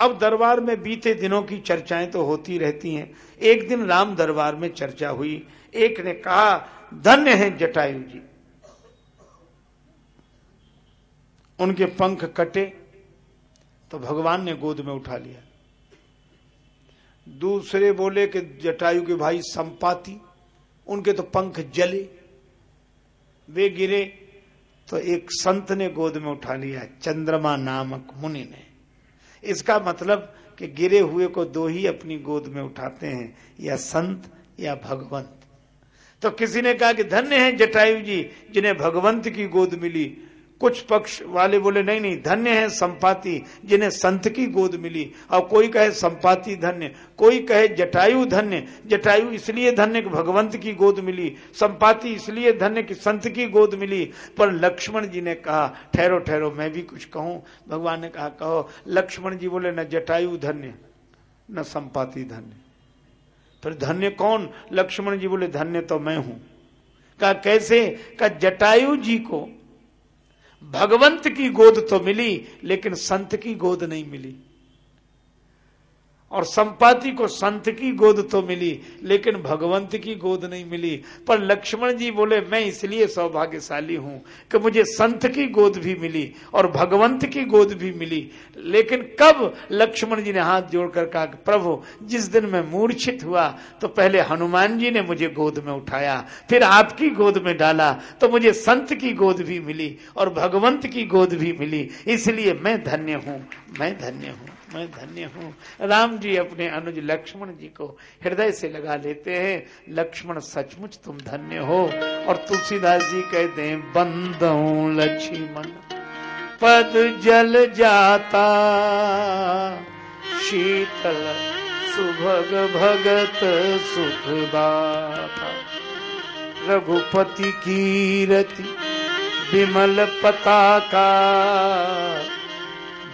अब दरबार में बीते दिनों की चर्चाएँ तो होती रहती हैं। एक दिन राम दरबार में चर्चा हुई। एक ने कहा, धन्य है जटायु जी। उनके पंख कटे तो भगवान ने गोद में उठा लिया। दूसरे बोले कि, जटायु के भाई संपाति, उनके तो पंख जले, वे गिरे तो एक संत ने गोद में उठा लिया, चंद्रमा नामक मुनि ने। इसका मतलब कि गिरे हुए को दो ही अपनी गोद में उठाते हैं, या संत या भगवंत। तो किसी ने कहा कि धन्य है जटायु जी, जिन्हें भगवंत की गोद मिली। कुछ पक्ष वाले बोले, नहीं नहीं, धन्य है संपाति, जिन्हें संत की गोद मिली। और कोई कहे संपाति धन्य, कोई कहे जटायु धन्य। जटायु इसलिए धन्य कि भगवंत की गोद मिली, संपाति इसलिए धन्य कि संत की गोद मिली। पर लक्ष्मण जी ने कहा, ठहरो ठहरो, मैं भी कुछ कहूँ। भगवान ने कहा, कहो, लक्ष्मण जी बोले, न जटायु धन्य, न संपाति धन्य। फिर धन्य कौन? लक्ष्मण जी बोले, धन्य तो मैं हूँ। कहा, कैसे? का जटायु जी को भगवंत की गोद तो मिली लेकिन संत की गोद नहीं मिली। और संपाति को संत की गोद तो मिली, लेकिन भगवंत की गोद नहीं मिली। पर लक्ष्मण जी बोले, मैं इसलिए सौभाग्यशाली हूँ कि मुझे संत की गोद भी मिली और भगवंत की गोद भी मिली। लेकिन कब? लक्ष्मण जी ने हाथ जोड़कर कहा कि प्रभु, जिस दिन मैं मूर्छित हुआ तो पहले हनुमान जी ने मुझे गोद में उठाया, फिर आपकी गोद में डाला तो मुझे संत की गोद भी मिली और भगवंत की गोद भी मिली। इसलिए मैं धन्य हूँ, मैं धन्य हूँ। मैं धन्य हूँ। राम जी अपने अनुज लक्ष्मण जी को हृदय से लगा लेते हैं। लक्ष्मण, सचमुच तुम धन्य हो। और तुलसीदास जी कहते हैं बंदो लक्ष्मण, पद जल जाता, शीतल सुभग भगत सुख दाता। रघुपति कीरति विमल पताका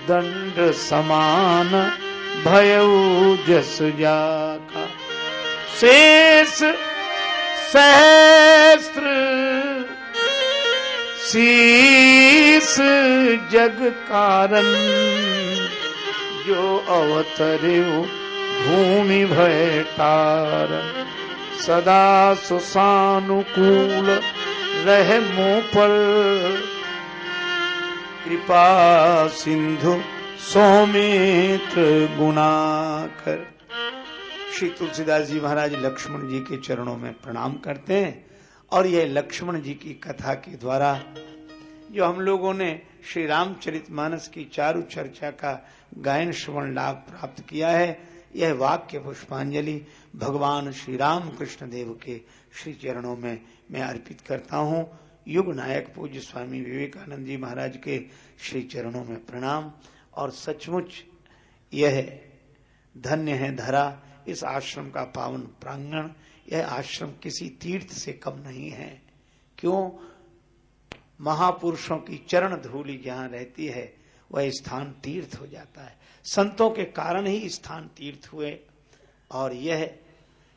दंड समान भय जस जाका शेष सहस्त्र शीस जग कारण जो अवतरे भूमि भय तारण सदा सुसानुकूल रह मुँह पर कृपा सिंधु सौमित्र गुणाकर। श्री तुलसीदास जी महाराज लक्ष्मण जी के चरणों में प्रणाम करते हैं और यह लक्ष्मण जी की कथा के द्वारा जो हम लोगों ने श्री रामचरित मानस की चारु चर्चा का गायन श्रवण लाभ प्राप्त किया है, यह वाक्य पुष्पांजलि भगवान श्री राम कृष्ण देव के श्री चरणों में मैं अर्पित करता हूँ। युग नायक पूज्य स्वामी विवेकानंद जी महाराज के श्री चरणों में प्रणाम। और सचमुच यह धन्य है धरा, इस आश्रम का पावन प्रांगण, यह आश्रम किसी तीर्थ से कम नहीं है। क्यों? महापुरुषों की चरण धूलि जहाँ रहती है, वह स्थान तीर्थ हो जाता है। संतों के कारण ही स्थान तीर्थ हुए। और यह,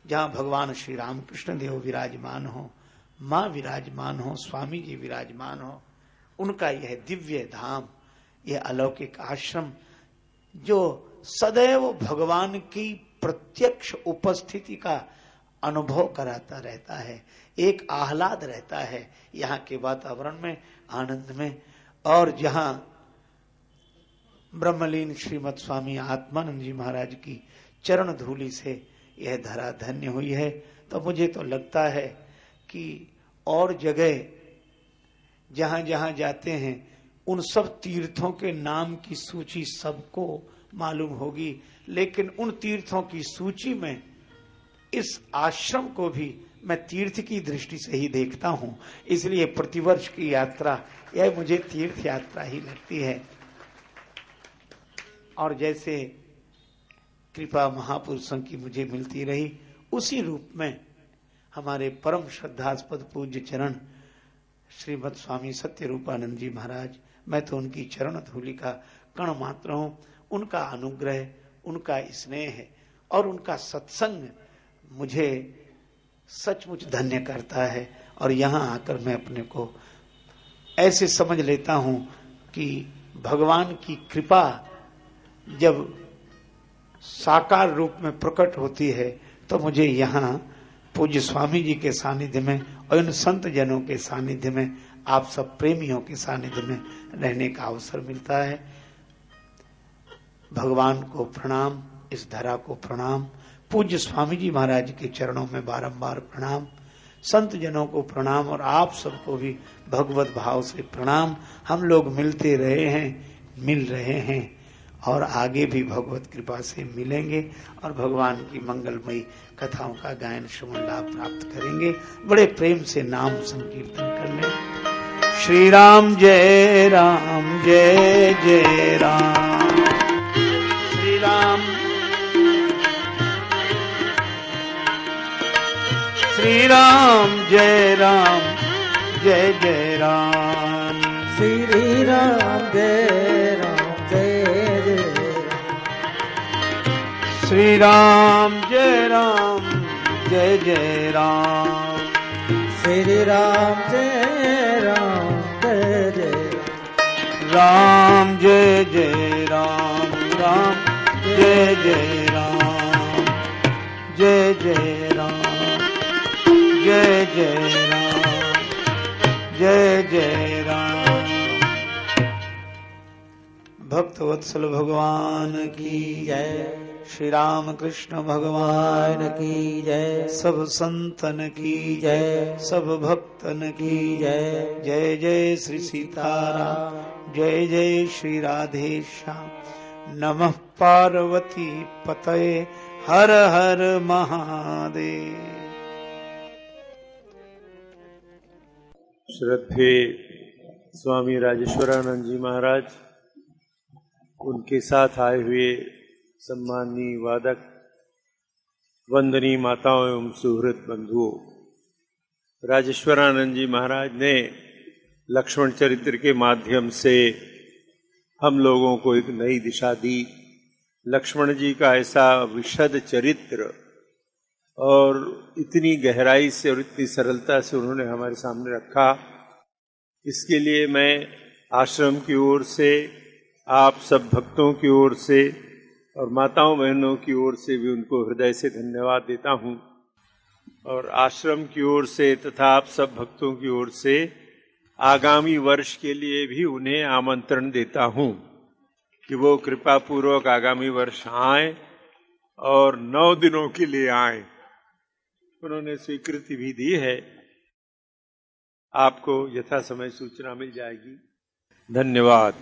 जहाँ भगवान श्री रामकृष्ण देव विराजमान हो माँ विराजमान हो, स्वामी जी विराजमान हो, उनका यह दिव्य धाम, यह अलौकिक आश्रम, जो सदैव भगवान की प्रत्यक्ष उपस्थिति का अनुभव कराता रहता है, एक आह्लाद रहता है यहाँ के वातावरण में, आनंद में, और जहाँ ब्रह्मलीन श्रीमद स्वामी आत्मानंद जी महाराज की चरण धूलि से यह धरा धन्य हुई है तो मुझे तो लगता है कि और जगह जहाँ जहाँ जाते हैं, उन सब तीर्थों के नाम की सूची सबको मालूम होगी। लेकिन उन तीर्थों की सूची में, इस आश्रम को भी मैं तीर्थ की दृष्टि से ही देखता हूँ। इसलिए प्रतिवर्ष की यात्रा, यह मुझे तीर्थ यात्रा ही लगती है। और जैसे कृपा महापुरुषों की मुझे मिलती रही, उसी रूप में हमारे परम श्रद्धास्पद पूज्य चरण, श्रीमद स्वामी सत्य रूपानंद जी महाराज, मैं तो उनकी चरण धूलि का कण मात्र हूँ। उनका अनुग्रह, उनका स्नेह और उनका सत्संग मुझे सचमुच धन्य करता है और यहाँ आकर मैं अपने को ऐसे समझ लेता हूँ कि भगवान की कृपा जब साकार रूप में प्रकट होती है तो मुझे यहाँ पूज्य स्वामी जी के सानिध्य में और इन संत जनों के सानिध्य में, आप सब प्रेमियों के सानिध्य में रहने का अवसर मिलता है। भगवान को प्रणाम, इस धरा को प्रणाम, पूज्य स्वामी जी महाराज के चरणों में बारंबार प्रणाम संत जनों को प्रणाम और आप सबको भी भगवत भाव से प्रणाम। हम लोग मिलते रहे हैं, मिल रहे हैं। और आगे भी भगवत कृपा से मिलेंगे और भगवान की मंगलमयी कथाओं का गायन, श्रवण, लाभ प्राप्त करेंगे। बड़े प्रेम से नाम संकीर्तन कर लें। श्री राम जय राम, जय जय राम। श्री राम। श्री राम जय राम, जय जय राम। श्री राम जय श्री राम जय राम जय जय राम। श्री राम जय राम जय जय राम जय जय राम राम जय जय राम जय जय राम जय जय राम जय जय राम। भक्त वत्सल भगवान की जय। श्री राम कृष्ण भगवान की जय। सब संतन की जय, सब भक्तन की जय। जय जय श्री सीताराम, जय जय श्री राधे श्याम। नमः पार्वती पतये हर हर महादेव। श्रद्धे स्वामी राजेश्वरानंद जी महाराज, उनके साथ आए हुए सम्मानी वादक वंदनी माताओं एवं सुहृत बंधुओं, राजेश्वरानंद जी महाराज ने लक्ष्मण चरित्र के माध्यम से हम लोगों को एक नई दिशा दी। लक्ष्मण जी का ऐसा विशद चरित्र और इतनी गहराई से और इतनी सरलता से उन्होंने हमारे सामने रखा। इसके लिए मैं आश्रम की ओर से, आप सब भक्तों की ओर से और माताओं बहनों की ओर से भी उनको हृदय से धन्यवाद देता हूँ। और आश्रम की ओर से तथा आप सब भक्तों की ओर से आगामी वर्ष के लिए भी उन्हें आमंत्रण देता हूँ कि वो कृपा पूर्वक आगामी वर्ष आए और नौ दिनों के लिए आए। उन्होंने स्वीकृति भी दी है। आपको यथा समय सूचना मिल जाएगी। धन्यवाद।